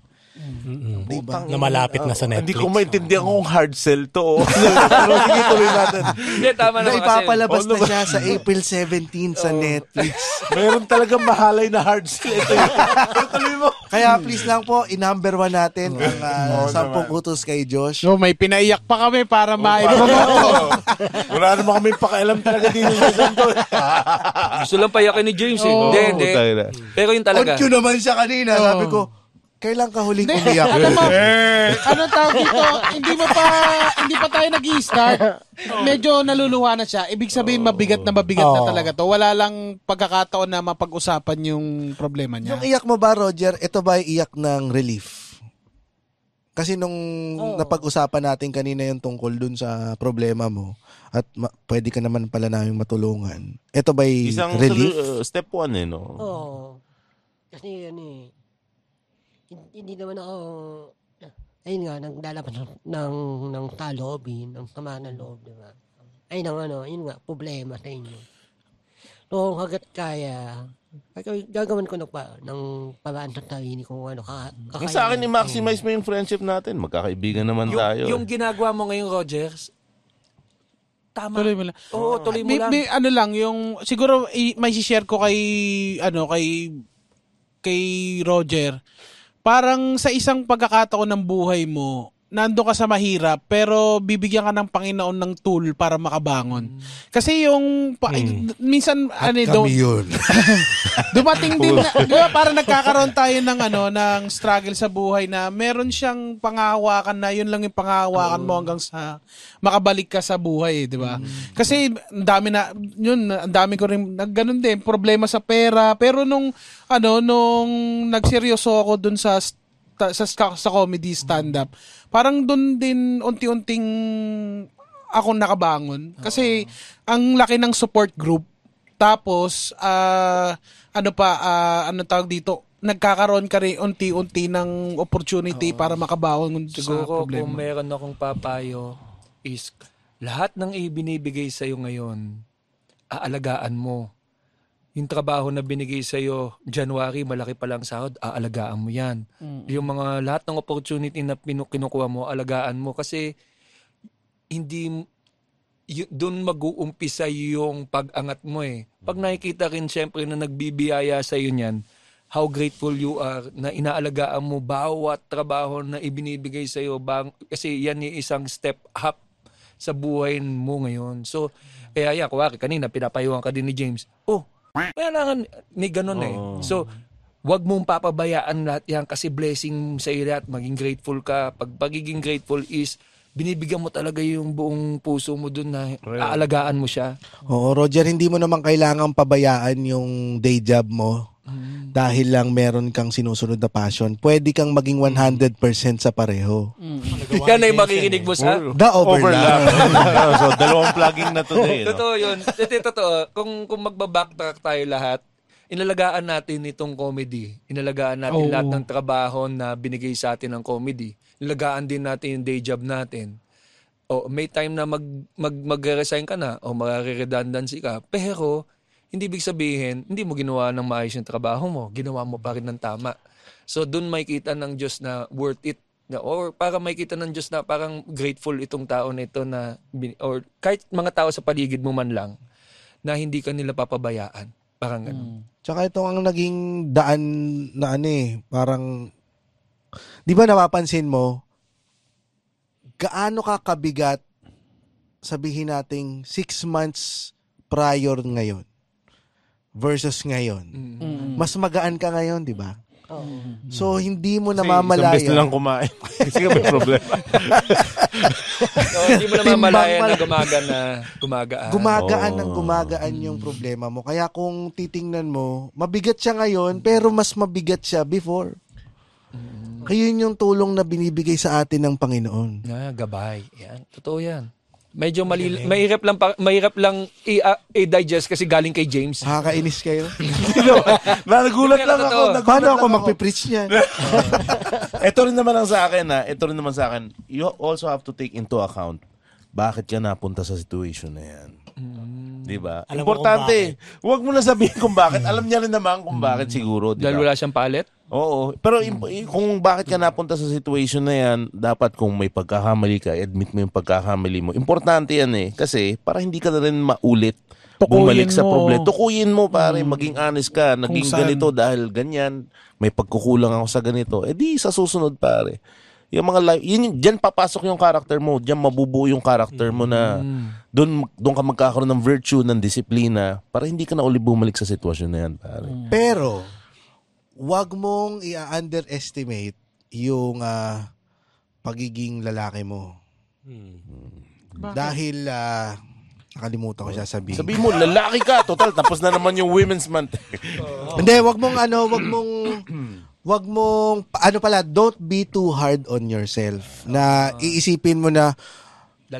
Diba? Na malapit na sa Netflix. Hindi ko maintindihan kung hard sell to. oh. Pero sige, tuloy natin. Hindi, tama Na naman kasi. ipapalabas Oh, na siya sa April 17 sa Netflix. Meron talaga mahalay na hard sell. Ito tuloy mo. Kaya please lang po, i-number one natin ang ah, sampung utos kay Josh. So, may pinaiyak pa kami para ma-promote. Oo. Wala naman kami pakialam talaga dito sa ganito. Gusto lang payakin ni James eh. Hindi, hindi. Pero yun talaga. On cue naman siya kanina. Sabi ko, kailan ka huling umiyak? Alam mo, ano tawag dito, hindi mo pa, hindi pa tayo nag start Medyo naluluha na siya. Ibig sabihin, mabigat na mabigat na Oo. talaga to. Wala lang pagkakataon na mapag-usapan yung problema niya. Yung iyak mo ba, Roger, ito ba ay iyak ng relief? Kasi nung napag-usapan natin kanina yung tungkol dun sa problema mo at ma- pwede ka naman pala namin matulungan. Ito ba ay Isang relief? solu- uh, step one eh, no? Oo. Kasi ano eh, hindi naman ako, ayun nga, naglalabas ng, ng, ng talobin, ng sama ng loob, di ba? Ayun ang ano, yun nga, problema sa inyo. So, hanggat kaya, ay, gagawin ko na pa ng paraan sa sarili kung ano, ka, Ang sa akin, i-maximize mo yung friendship natin. Magkakaibigan naman tayo. Yung, yung ginagawa mo ngayon, Rogers, tama. Tuloy mo lang. Oo, tuloy mo May, lang. may ano lang, yung, siguro, i- may share ko kay, ano, kay, kay Roger. Parang sa isang pagkakataon ng buhay mo, nando ka sa mahirap, pero bibigyan ka ng Panginoon ng tool para makabangon. Kasi yung, pa, minsan, ano, eh, don't- yun. Dumating din na, di ba, parang nagkakaroon tayo ng ano, ng struggle sa buhay na meron siyang pangahawakan na yun lang yung pangahawakan mo hanggang sa makabalik ka sa buhay, di ba? Kasi ang dami na yun, ang dami ko rin nagganon din problema sa pera, pero nung ano, nung nagseryoso ako dun sa sa, sa, sa comedy stand-up, parang dun din unti-unting ako nakabangon. Kasi ang laki ng support group tapos, ah, ano pa, ah, ano tawag dito, nagkakaroon ka rin unti-unti ng opportunity para makabawan sa Siguro problema. kung meron akong papayo is lahat ng ibinibigay sa'yo ngayon, aalagaan mo. Yung trabaho na binigay sa'yo, January, malaki pa lang sahod, aalagaan mo yan. Yung mga lahat ng opportunity na kinukuha mo, alagaan mo. Kasi hindi doon mag-uumpisa yung pag-angat mo eh. Pag nakikita rin syempre na nagbibiyaya sa iyo niyan, how grateful you are na inaalagaan mo bawat trabaho na ibinibigay sa iyo bang kasi yan yung isang step up sa buhay mo ngayon. So, kaya yan, kuwari, kanina pinapayuhan ka din ni James. Oh, kailangan may ganun eh. So, wag mong papabayaan lahat yan kasi blessing sa iyo lahat. Maging grateful ka. Pag pagiging grateful is binibigyan mo talaga yung buong puso mo dun na aalagaan mo siya. Oo, Roger, hindi mo naman kailangang pabayaan yung day job mo dahil lang meron kang sinusunod na passion. Pwede kang maging 100% sa pareho. Yan ay makikinig mo sa... The overlap. so, dalawang plugging na today. No? Totoo yun. Ito, totoo. Kung, kung magbabacktrack tayo lahat, inalagaan natin itong comedy. Inalagaan natin Oo. lahat ng trabaho na binigay sa atin ng comedy. Inalagaan din natin yung day job natin. O may time na mag, mag, mag-resign ka na o mag-redundancy ka. Pero, hindi ibig sabihin, hindi mo ginawa ng maayos yung trabaho mo. Ginawa mo pa rin ng tama. So, dun makikita ng Diyos na worth it. Na, or para makikita ng Diyos na parang grateful itong tao na ito na, or kahit mga tao sa paligid mo man lang, na hindi ka nila papabayaan. Parang ganun. Tsaka ito ang naging daan na ano eh, parang, di ba napapansin mo, gaano ka kabigat, sabihin nating six months prior ngayon versus ngayon. Mas magaan ka ngayon, di ba? So, hindi mo Kasi isang beses namamalaya. lang kumain. Kasi nga may problema. So, hindi mo naman Timbang malaya na gumaga na gumagaan. Gumagaan Oo. ng gumagaan yung problema mo. Kaya kung titingnan mo, mabigat siya ngayon, pero mas mabigat siya before. Kaya yun yung tulong na binibigay sa atin ng Panginoon. Ah, gabay. Yan. Totoo yan. Medyo mali, mahirap lang pa- mahirap lang i- ah, i-digest kasi galing kay James. Nakakainis kayo. Nagulat lang ako. Totoo. nagulat Paano lang ako magpipreach niyan? Ito rin naman ang sa akin ha. Ito rin naman sa akin. You also have to take into account bakit ka napunta sa situation na yan. Di ba? Alam mo Importante. Huwag mo na sabihin kung bakit. Alam niya rin naman kung bakit siguro. Di Dahil ba? wala siyang palit. Oo. Pero im- i- kung bakit ka napunta sa situation na yan, dapat kung may pagkakamali ka, admit mo yung pagkakamali mo. Importante yan eh. Kasi para hindi ka na rin maulit Tukuyin bumalik sa mo. problema. Tukuyin mo pare, maging honest ka. Naging saan. ganito dahil ganyan. May pagkukulang ako sa ganito. Eh di sa susunod pare. Yung mga life, yun, diyan papasok yung character mo. Diyan mabubuo yung character mo na doon doon ka magkakaroon ng virtue, ng disiplina para hindi ka na uli bumalik sa sitwasyon na yan, pare. Pero, wag mong i-underestimate yung ah, pagiging lalaki mo. Dahil, ah, nakalimutan ko siya sabihin. Sabi mo, lalaki ka. Total, tapos na naman yung Women's Month. Hindi, wag mong ano, wag mong wag mong ano pala, don't be too hard on yourself. Na iisipin mo na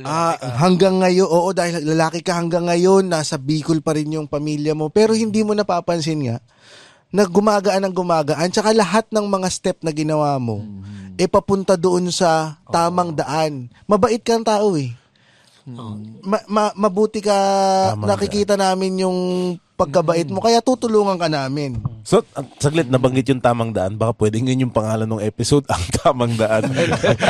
ah, hanggang ngayon, oo, dahil lalaki ka hanggang ngayon, nasa Bicol pa rin yung pamilya mo. Pero hindi mo napapansin nga na gumagaan ang gumagaan. Tsaka lahat ng mga step na ginawa mo, eh papunta doon sa tamang daan. Mabait kang tao eh. Ma- ma- mabuti ka, Tamang nakikita namin yung pagkabait mo, kaya tutulungan ka namin. So, saglit, nabanggit yung tamang daan. Baka pwedeng yun yung pangalan ng episode, ang tamang daan.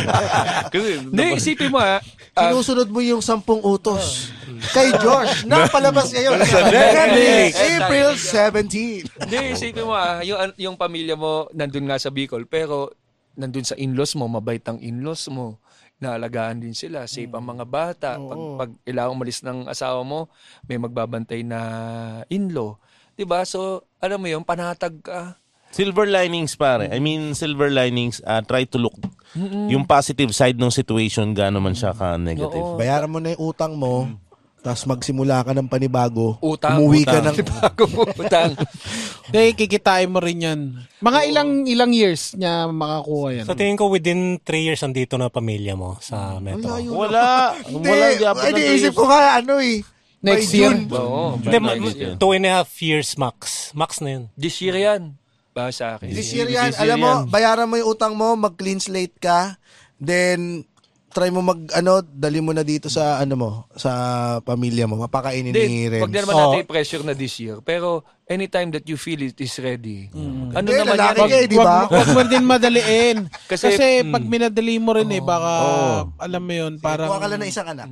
Kasi, Hindi, isipin mo ha. ah, Sinusunod mo yung sampung utos. Kay Josh, na palabas ngayon. Netflix. April 17. Hindi, isipin mo ah, yung, yung pamilya mo nandun nga sa Bicol, pero nandun sa in-laws mo, mabait ang in-laws mo. Naalagaan din sila, safe ang mga bata. Pag, pag ilang umalis ng asawa mo, may magbabantay na in-law. 'Di ba So, alam mo yun, panatag ka. Silver linings, pare. I mean, silver linings, uh, try to look yung positive side ng situation, gaano man siya ka-negative. Bayaran mo na yung utang mo, tapos magsimula ka ng panibago. Utang, Umuwi ka utang. ng... Bago mo utang. Hindi, kikitain mo rin yan. Mga ilang ilang years niya makakuha yan. So tingin ko within 3 years andito na pamilya mo sa Metro. Wala. Hindi, Wala. Hindi ng isip ko nga ano eh. Next year. June. Oo. Hindi, ma- two and a half years max. Max na yun. This year yan. Para sa akin. This year yan. Alam mo, bayaran mo yung utang mo, mag-clean slate ka, then try mo mag ano, dali mo na dito sa ano mo, sa pamilya mo. Mapakainin ni Renz. wag na naman natin pressure na this year. Pero anytime that you feel it is ready. Ano Hindi, naman yan? ka eh, di ba? Wag, wag mo din madaliin. Kasi- Kasi, pag minadali mo rin eh, baka, alam mo yun, parang... Kuha ka lang ng isang anak.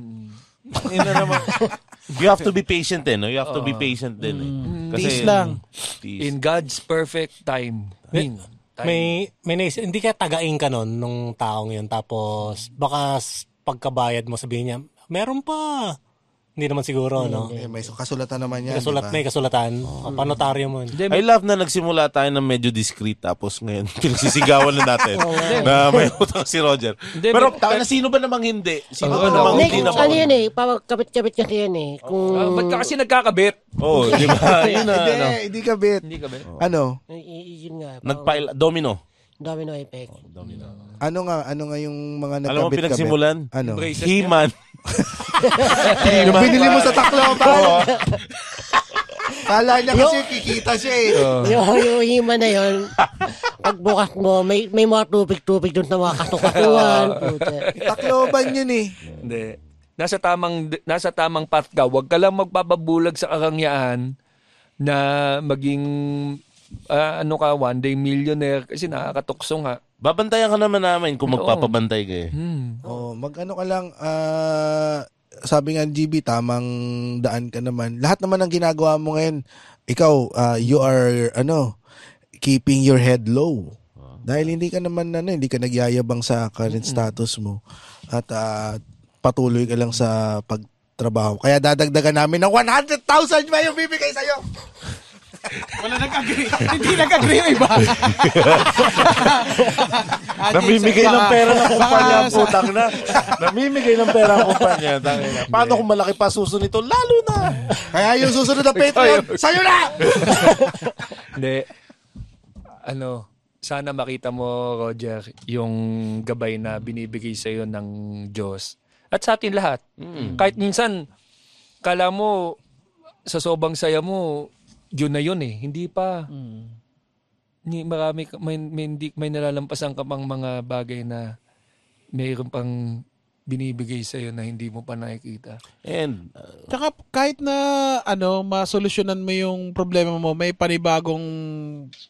Naman. You have to be patient eh, no? You have to be patient din eh. Tiis lang. Tiis. In God's perfect time. Min. May, may naisip, hindi ka tagain ka nun nung taong yun. Tapos, baka pagkabayad mo sabihin niya, meron pa. Hindi naman siguro, no? Eh, may kasulatan naman yan. Kasulat, may kasulatan. Oh. Panotaryo mo. I love na nagsimula tayo ng medyo discreet tapos ngayon pinagsisigawan na natin na may utang si Roger. Pero taka na sino ba namang hindi? Sino Oo, ba namang oo. hindi Next, na ano yan eh, kapit-kapit kasi yan eh. Kung Ah, ba't ka kasi nagkakabit? Oh, di ba? Yun na, Hindi, ano. hindi ka bit. Hindi kabit. Ano? yun nga, Nagpile, domino. domino effect. Ano nga, ano nga yung mga Alam mo nagkabit-kabit? pinagsimulan? Ano? He-Man. Yung binili mo sa Tacloban. Kala niya kasi kikita siya eh. yung, yung hima na yun, pagbukas mo, may, may mga tubig-tubig doon sa mga kasukasuan. Puta. Tacloban yun eh. Hindi. Nasa tamang nasa tamang path ka. Huwag ka lang magpapabulag sa karangyaan na maging ah, ano ka one day millionaire kasi nakakatukso nga. Babantayan ka naman namin kung magpapabantay ka eh. Hmm. Oh, mag-ano ka lang, ah, sabi nga GB, tamang daan ka naman. Lahat naman ng ginagawa mo ngayon, ikaw, ah, you are, ano, keeping your head low. Dahil hindi ka naman, ano, hindi ka nagyayabang sa current status mo. At ah, patuloy ka lang sa pagtrabaho. Kaya dadagdagan namin ng 100,000 ba yung bibigay sa'yo? Wala nag-agree. Hindi nag-agree yung iba. Namimigay ng pera ng kumpanya putang na. Namimigay ng pera ang kumpanya. Tangina. Paano kung malaki pa suso nito? Lalo na. Kaya yung susunod na Patreon, sa'yo na! Hindi. Ano, sana makita mo, Roger, yung gabay na binibigay sa iyo ng Diyos. At sa atin lahat. Kahit minsan, kala mo, sa sobang saya mo, yun na yun eh. Hindi pa. Ni marami, may, may, hindi, may nalalampasan ka pang mga bagay na mayroon pang binibigay sa iyo na hindi mo pa nakikita. And, uh, Tsaka kahit na ano, masolusyonan mo yung problema mo, may panibagong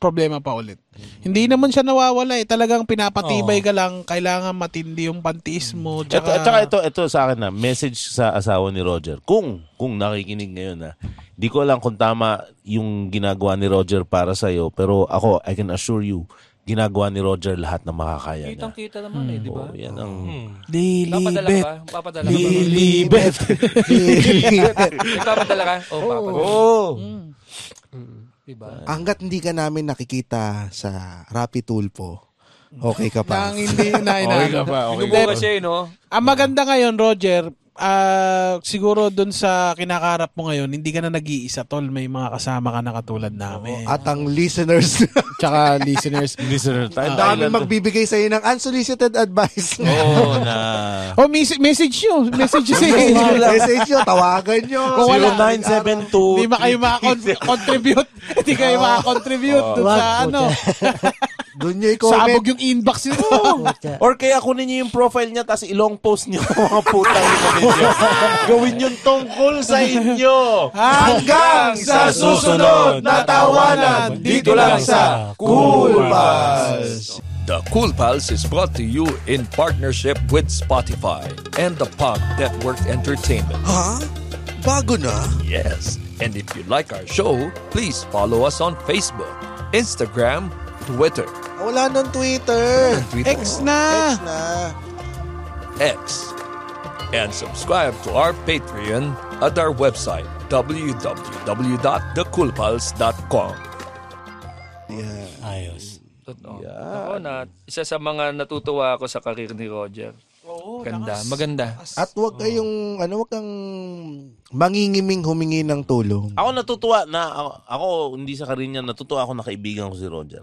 problema pa ulit. Hindi naman siya nawawala eh. Talagang pinapatibay ka lang. Kailangan matindi yung pantiis mo. ito, Tsaka, at saka ito, ito sa akin na, message sa asawa ni Roger. Kung, kung nakikinig ngayon na, di ko alam kung tama yung ginagawa ni Roger para sa'yo, pero ako, I can assure you, ginagawa ni Roger lahat na makakaya niya. Kitang-kita naman eh, di ba? Oh, yan ang... Papadala Lilibet. ka? Papadala ka? ba? Lilibet. Nagpapadala ka? Oo, papadala. Oo. Diba? Hanggat hindi ka namin nakikita sa Rappi Tulpo, okay ka pa. Nang hindi na inaano. Binubuka siya eh, no? Ang maganda ngayon, Roger, ah, siguro dun sa kinakaharap mo ngayon, hindi ka na nag-iisa, tol. May mga kasama ka na katulad namin. At ang listeners, Tsaka listeners. Listener tayo. ang dami magbibigay sa ng unsolicited advice. Oo na. Oh, mes- message nyo. Message nyo sa Message nyo, tawagan nyo. Kung wala- 0972. Hindi ba kayo makakontribute? Hindi kayo makakontribute dun sa Wag, ano. Doon nyo i-comment. Sabog yung inbox nyo. Or kaya kunin niyo yung profile niya tapos ilong post niyo mga putang ninyo. Gawin yung tungkol sa inyo. Hanggang sa susunod na tawanan dito lang sa Cool Pals. The Cool Pals is brought to you in partnership with Spotify and the Pod Network Entertainment. Ha? Bago na? Yes. And if you like our show, please follow us on Facebook, Instagram, Twitter, Wala nang Twitter. Twitter X na. X na. X. And subscribe to our Patreon at our website, www.thecoolpals.com. Ayos. Totoo. Ako na, isa sa mga natutuwa ako sa karir ni Roger. Ganda, maganda. At wag kayong, ano, wag kang mangingiming humingi ng tulong. Ako natutuwa na ako, ako hindi sa karinya natutuwa ako na kaibigan ko si Roger.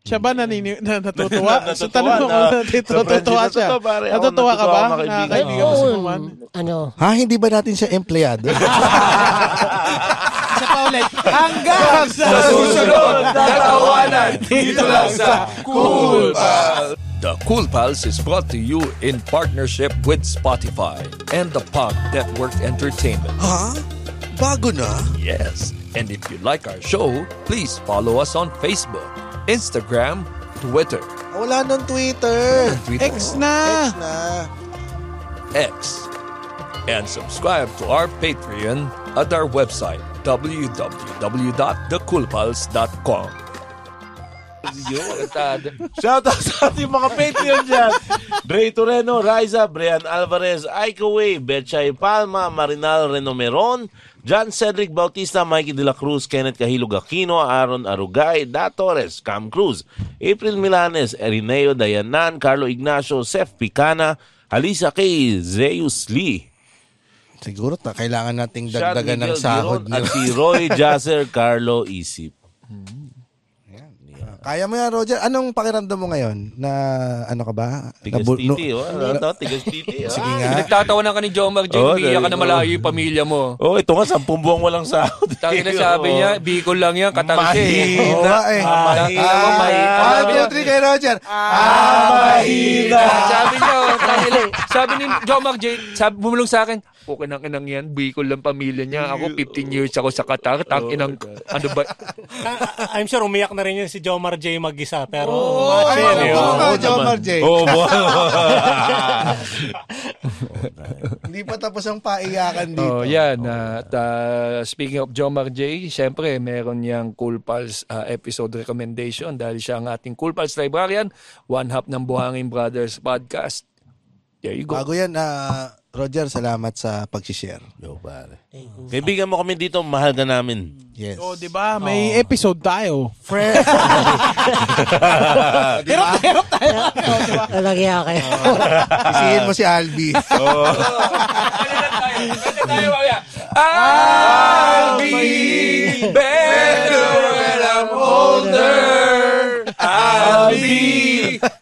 Siya ba nanini, na, natutuwa? Natutuwa so, tanong mo na- natutuwa siya. Natutuwa, pare. Ako Natutuwa ka ba? natutuwa ako Na makaibigan. kaibigan mo si Kuman? ano, Ha, hindi ba natin siya empleyado? Siya pa ulit. Hanggang sa susunod na tawanan dito lang sa Cool Pals. The Cool Pals is brought to you in partnership with Spotify and the Pod Network Entertainment. Ha? Bago na? Yes. And if you like our show, please follow us on Facebook, Instagram, Twitter, Wala nang Twitter. Twitter X na. X na. X. And subscribe to our Patreon at our website, www.thecoolpals.com. Shoutout sa ating mga Patreon dyan. Dre Toreno, Riza, Brian Alvarez, Aiko Way, Betchay Palma, Marinal Renomeron, John Cedric Bautista, Mikey De La Cruz, Kenneth Kahilog Aquino, Aaron Arugay, Da Torres, Cam Cruz, April Milanes, Erineo Dayanan, Carlo Ignacio, Seth Picana, Alisa Kay, Zeus Lee, Siguro ta, kailangan nating Sean dagdagan ng sahod Giron, at si Roy Jasser Carlo Isip. Kaya mo yan, Roger. Anong pakiramdam mo ngayon? Na ano ka ba? Tigas Nabu- no- titi, oh. Ano to? Tigas titi. oh. Sige nga. Nagtatawanan ka ni Jomar J. Oh, ka na malayo yung pamilya mo. Oh, ito nga, sampung buwang walang sahod. Tangin na sabi Oh. niya, Bicol lang yan, katarse. Mahina. Oo nga eh. Tangin na mo, may... One, sabi two, three kay Roger. Sabi niya, oh, tangin. Sabi ni Jomar J. Sabi, bumulong sa akin, okay nang inang yan, Bicol lang pamilya niya. Ako, 15 years ako sa Qatar. Tang inang, ano ba? Ah, I'm sure umiyak na rin yun si Jomar J mag-isa. Pero Oh, match ay, yun eh. oo oh. Jomar J. Oh, boy. Hindi pa tapos ang paiyakan dito. Oh, yan. At uh, speaking of Jomar J, syempre, meron niyang Cool Pals uh, episode recommendation dahil siya ang ating Cool Pals librarian, one half ng Buhangin Brothers podcast. There you go. Bago yan, ah, Roger, salamat sa pag-share. Yo, pare. Kaibigan mo kami dito, mahal ka namin. Yes. So, di ba, may episode tayo. Friend. Na hirap tayo. Lalagyan kayo. Isihin mo si Albi. I'll be better when I'm older. I'll be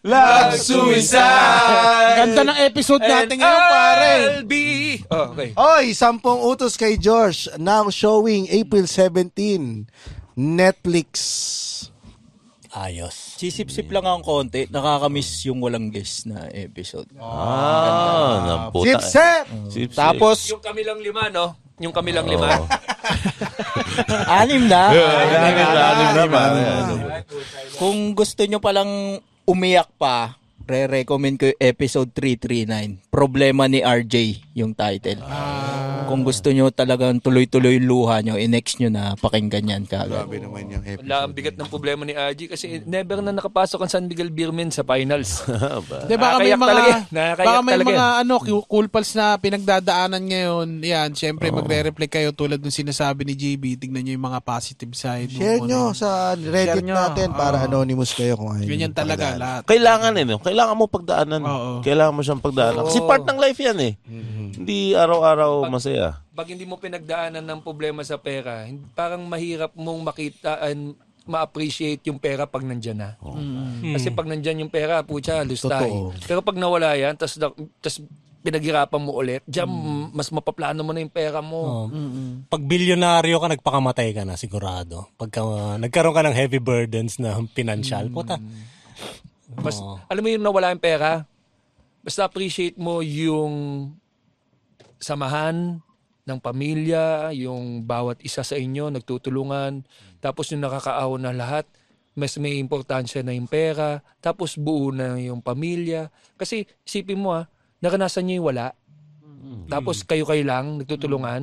like suicide. Ganda ng episode natin ngayon, pare. I'll be... Oh, okay. Oy, sampung utos kay George. Now showing April 17. Netflix. Ayos. Sisip-sip lang ang konti. Nakakamiss yung walang guest na episode. Ah, naputa. Sip set! Sip, sip. Tapos, Yung kami lang lima, no? Yung kami lang lima. Oo. anim na. Anim na, anim na, pare. Ano ba? Kung gusto nyo palang umiyak pa, re-recommend ko yung episode 339. Problema ni RJ, yung title. Kung gusto nyo talagang tuloy-tuloy yung luha nyo, i-next nyo na pakinggan yan kagad. Grabe naman yung episode. Wala ang bigat ng problema ni RG kasi never na nakapasok ang San Miguel Beermen sa finals. Di baka may Nakakayak mga, talaga eh. Nakakayak baka may talaga mga ano, cool pals na pinagdadaanan ngayon. Yan, syempre magre-reflect kayo tulad ng sinasabi ni JB. Tignan nyo yung mga positive side. Share Yung nyo ano. sa Reddit Share nyo. natin para anonymous kayo kung ayun. Ganyan talaga lahat. Kailangan eh, no? Kailangan mo pagdaanan. Oo. Kailangan mo siyang pagdaanan. Kasi part ng life yan eh. Hindi araw-araw masaya. Pag hindi mo pinagdaanan ng problema sa pera, parang mahirap mong makita and ma-appreciate yung pera pag nandyan na. Kasi pag nandyan yung pera, pucha, lustay. Totoo. Pero pag nawala yan, tas, tas pinaghirapan mo ulit, diyan mas mapaplano mo na yung pera mo. Pag bilyonaryo ka, nagpakamatay ka na sigurado. Pagka uh, nagkaroon ka ng heavy burdens na financial, puta. Mas, Oo. alam mo yung nawala yung pera, basta appreciate mo yung samahan ng pamilya, yung bawat isa sa inyo nagtutulungan, tapos yung nakakaaw na lahat, mas may importansya na yung pera, tapos buo na yung pamilya. Kasi isipin mo ah, naranasan niyo yung wala, tapos kayo-kayo lang, nagtutulungan,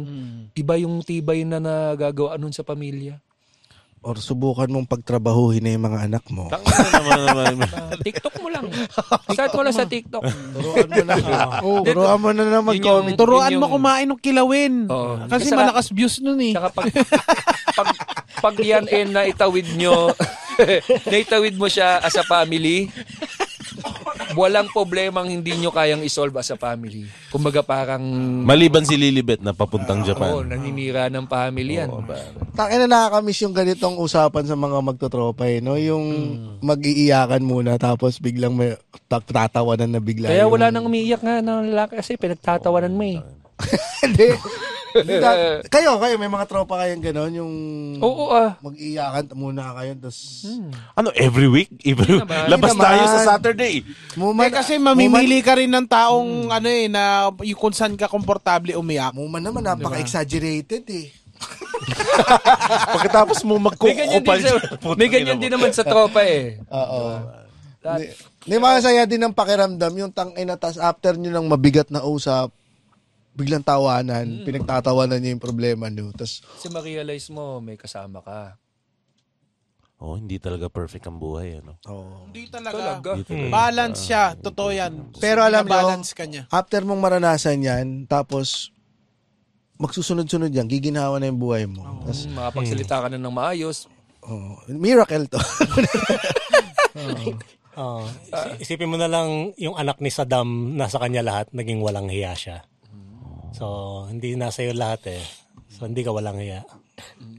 iba yung tibay na nagagawa nun sa pamilya. Or subukan mong pagtrabahuhin na yung mga anak mo. Tangina naman naman. TikTok mo lang. Start mo lang sa TikTok. Turuan mo na. Turuan mo na na mag-comment. Turuan mo kumain ng kilawin. Oo. Kasi Saka- malakas views nun eh. Saka pag, pag, pag yan eh naitawid nyo, naitawid mo siya as a family, walang problemang hindi nyo kayang isolve as a family. Kumbaga parang, Maliban si Lilibet na papuntang oh, Japan. naninira ng family yan. Takin na nakakamiss yung ganitong usapan sa mga magtotropa eh, no? Yung mag-iiyakan muna tapos biglang may tat- tatawanan na bigla. Kaya yung- wala nang umiiyak nga ng lalaki kasi pinagtatawanan mo eh. Hindi. Kayo, kayo, may mga tropa kayong gano'n, yung Oo ah. mag-iyakan muna kayo, tapos Ano, every week? Every, naman. labas Hindi tayo naman. sa Saturday. muman, Eh, kasi mamimili ka rin ng taong ano eh na yung kung saan ka komportable umiyak. muman naman, napaka-exaggerated eh. Pagkatapos mo May ganyan magkukupal din, sa, may ganyan din naman sa tropa eh. Oo. Ni, ni masaya din ang pakiramdam yung tang ina tas after nyo ng mabigat na usap, biglang tawanan, pinagtatawanan niyo yung problema niyo. Tas Kasi ma-realize mo, may kasama ka. Oh, hindi talaga perfect ang buhay, ano? oh. Hindi talaga. Talaga. Balance siya, totoo yan. Pero alam nyo, balance ka niya. after mong maranasan yan, tapos magsusunod-sunod yan, giginhawa na yung buhay mo. Tas, Mm, makapagsalita ka na ng maayos. oh, miracle to. Oo. Isi- isipin mo na lang yung anak ni Saddam, nasa kanya lahat, naging walang hiya siya. So, hindi nasa iyo lahat eh. So, hindi ka walang hiya.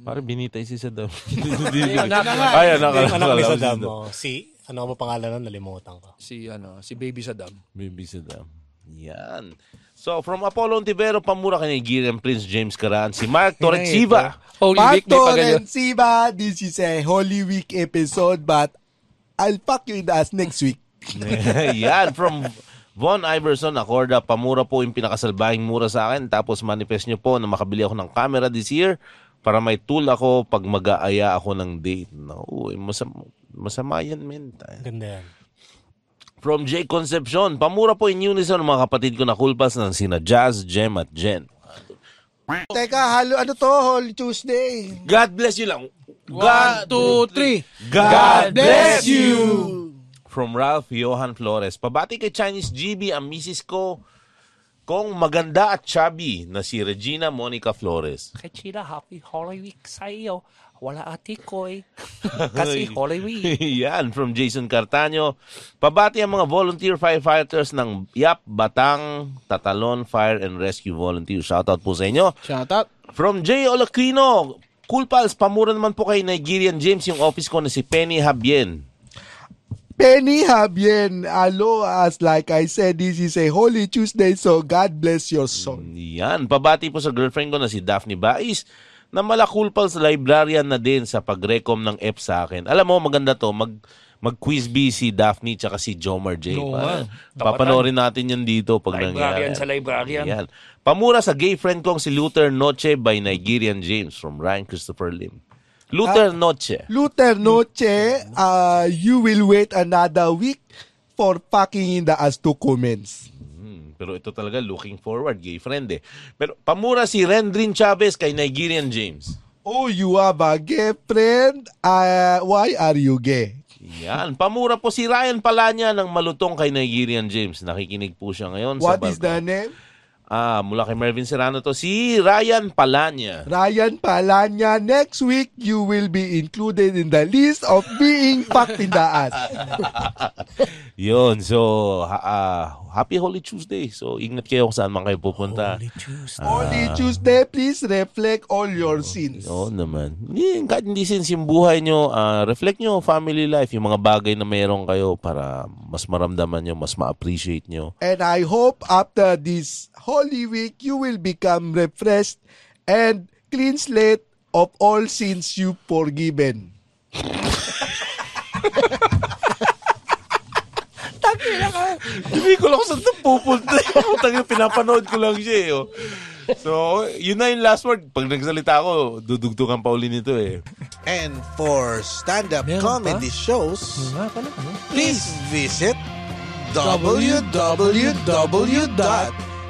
Parang binitay si Saddam. anak Ay, anak, Yung anak ni anak, Saddam, oh, si, ano ba pangalan nun? Nalimutan ko. Si, ano, si Baby Saddam. Baby Saddam. Yan. So, from Apollo Ontivero, Pamura kay Nigerian Prince James Karaan, si Mark Torretsiva. Holy Week, may paganyo. Siba, this is a Holy Week episode, but I'll fuck you in the ass next week. Yan, from Von Iverson, Acorda, Pamura po yung pinakasalbahing mura sa akin. Tapos manifest nyo po na makabili ako ng camera this year para may tool ako pag mag-aaya ako ng date. No, masama, masama yan, men. Ganda yan. From J. Concepcion, pamura po in unison ng mga kapatid ko na kulpas ng sina Jazz, Jem at Jen. Teka, halo, ano to? Holy Tuesday. God bless you lang. One, two, three. God bless you. From Ralph Johan Flores. Pabati kay Chinese GB ang misis ko kong maganda at chubby na si Regina Monica Flores. Kay Chila, happy Holy Week sa iyo. Wala ate ko eh. Kasi Holy Week. Yan, from Jason Cartaño. Pabati ang mga volunteer firefighters ng YAP, Batang, Tatalon Fire and Rescue Volunteer. Shoutout po sa inyo. Shout out. From J. Olaquino, Cool Pals, pamura naman po kay Nigerian James yung office ko na si Penny Habien. Penny Habien, alo, as like I said, this is a Holy Tuesday, so God bless your soul. Yan, pabati po sa girlfriend ko na si Daphne Bais na mala Cool Pals librarian na din sa pag-recom ng F sa akin. Alam mo, maganda to, mag mag-quiz bee si Daphne tsaka si Jomar J. Oo Pa- nga. Papanorin natin yan dito pag Librarian nangyari. sa librarian. Yan. Pamura sa gay friend kong si Luther Noche by Nigerian James from Ryan Christopher Lim. Luther Noche. Luther Noche, uh, you will wait another week for fucking in the ass to comments. Hmm, pero ito talaga looking forward, gay friend eh. Pero pamura si Rendrin Chavez kay Nigerian James. Oh, you have a gay friend? Uh, why are you gay? Yan. Pamura po si Ryan Palanya ng malutong kay Nigerian James. Nakikinig po siya ngayon What sa is the name? Ah, mula kay Mervin Serrano to. Si Ryan Palanya. Ryan Palanya, next week you will be included in the list of being fucked in the ass. Yun. So, ha- ah, happy Holy Tuesday. So, ingat kayo kung saan man kayo pupunta. Holy Tuesday. Holy Tuesday, please reflect all your sins. Oo naman. Hindi, kahit hindi sins yung buhay nyo, ah, reflect nyo family life, yung mga bagay na meron kayo para mas maramdaman nyo, mas ma-appreciate nyo. And I hope after this Holy Week, you will become refreshed and clean slate of all sins you forgiven. Hindi ko lang saan ito pupunta. Putang yung pinapanood ko lang siya eh. oh. So, yun na yung last word. Pag nagsalita ako, dudugtugan pa uli nito eh. And for stand-up Meron comedy shows, Nga pala, ano? please visit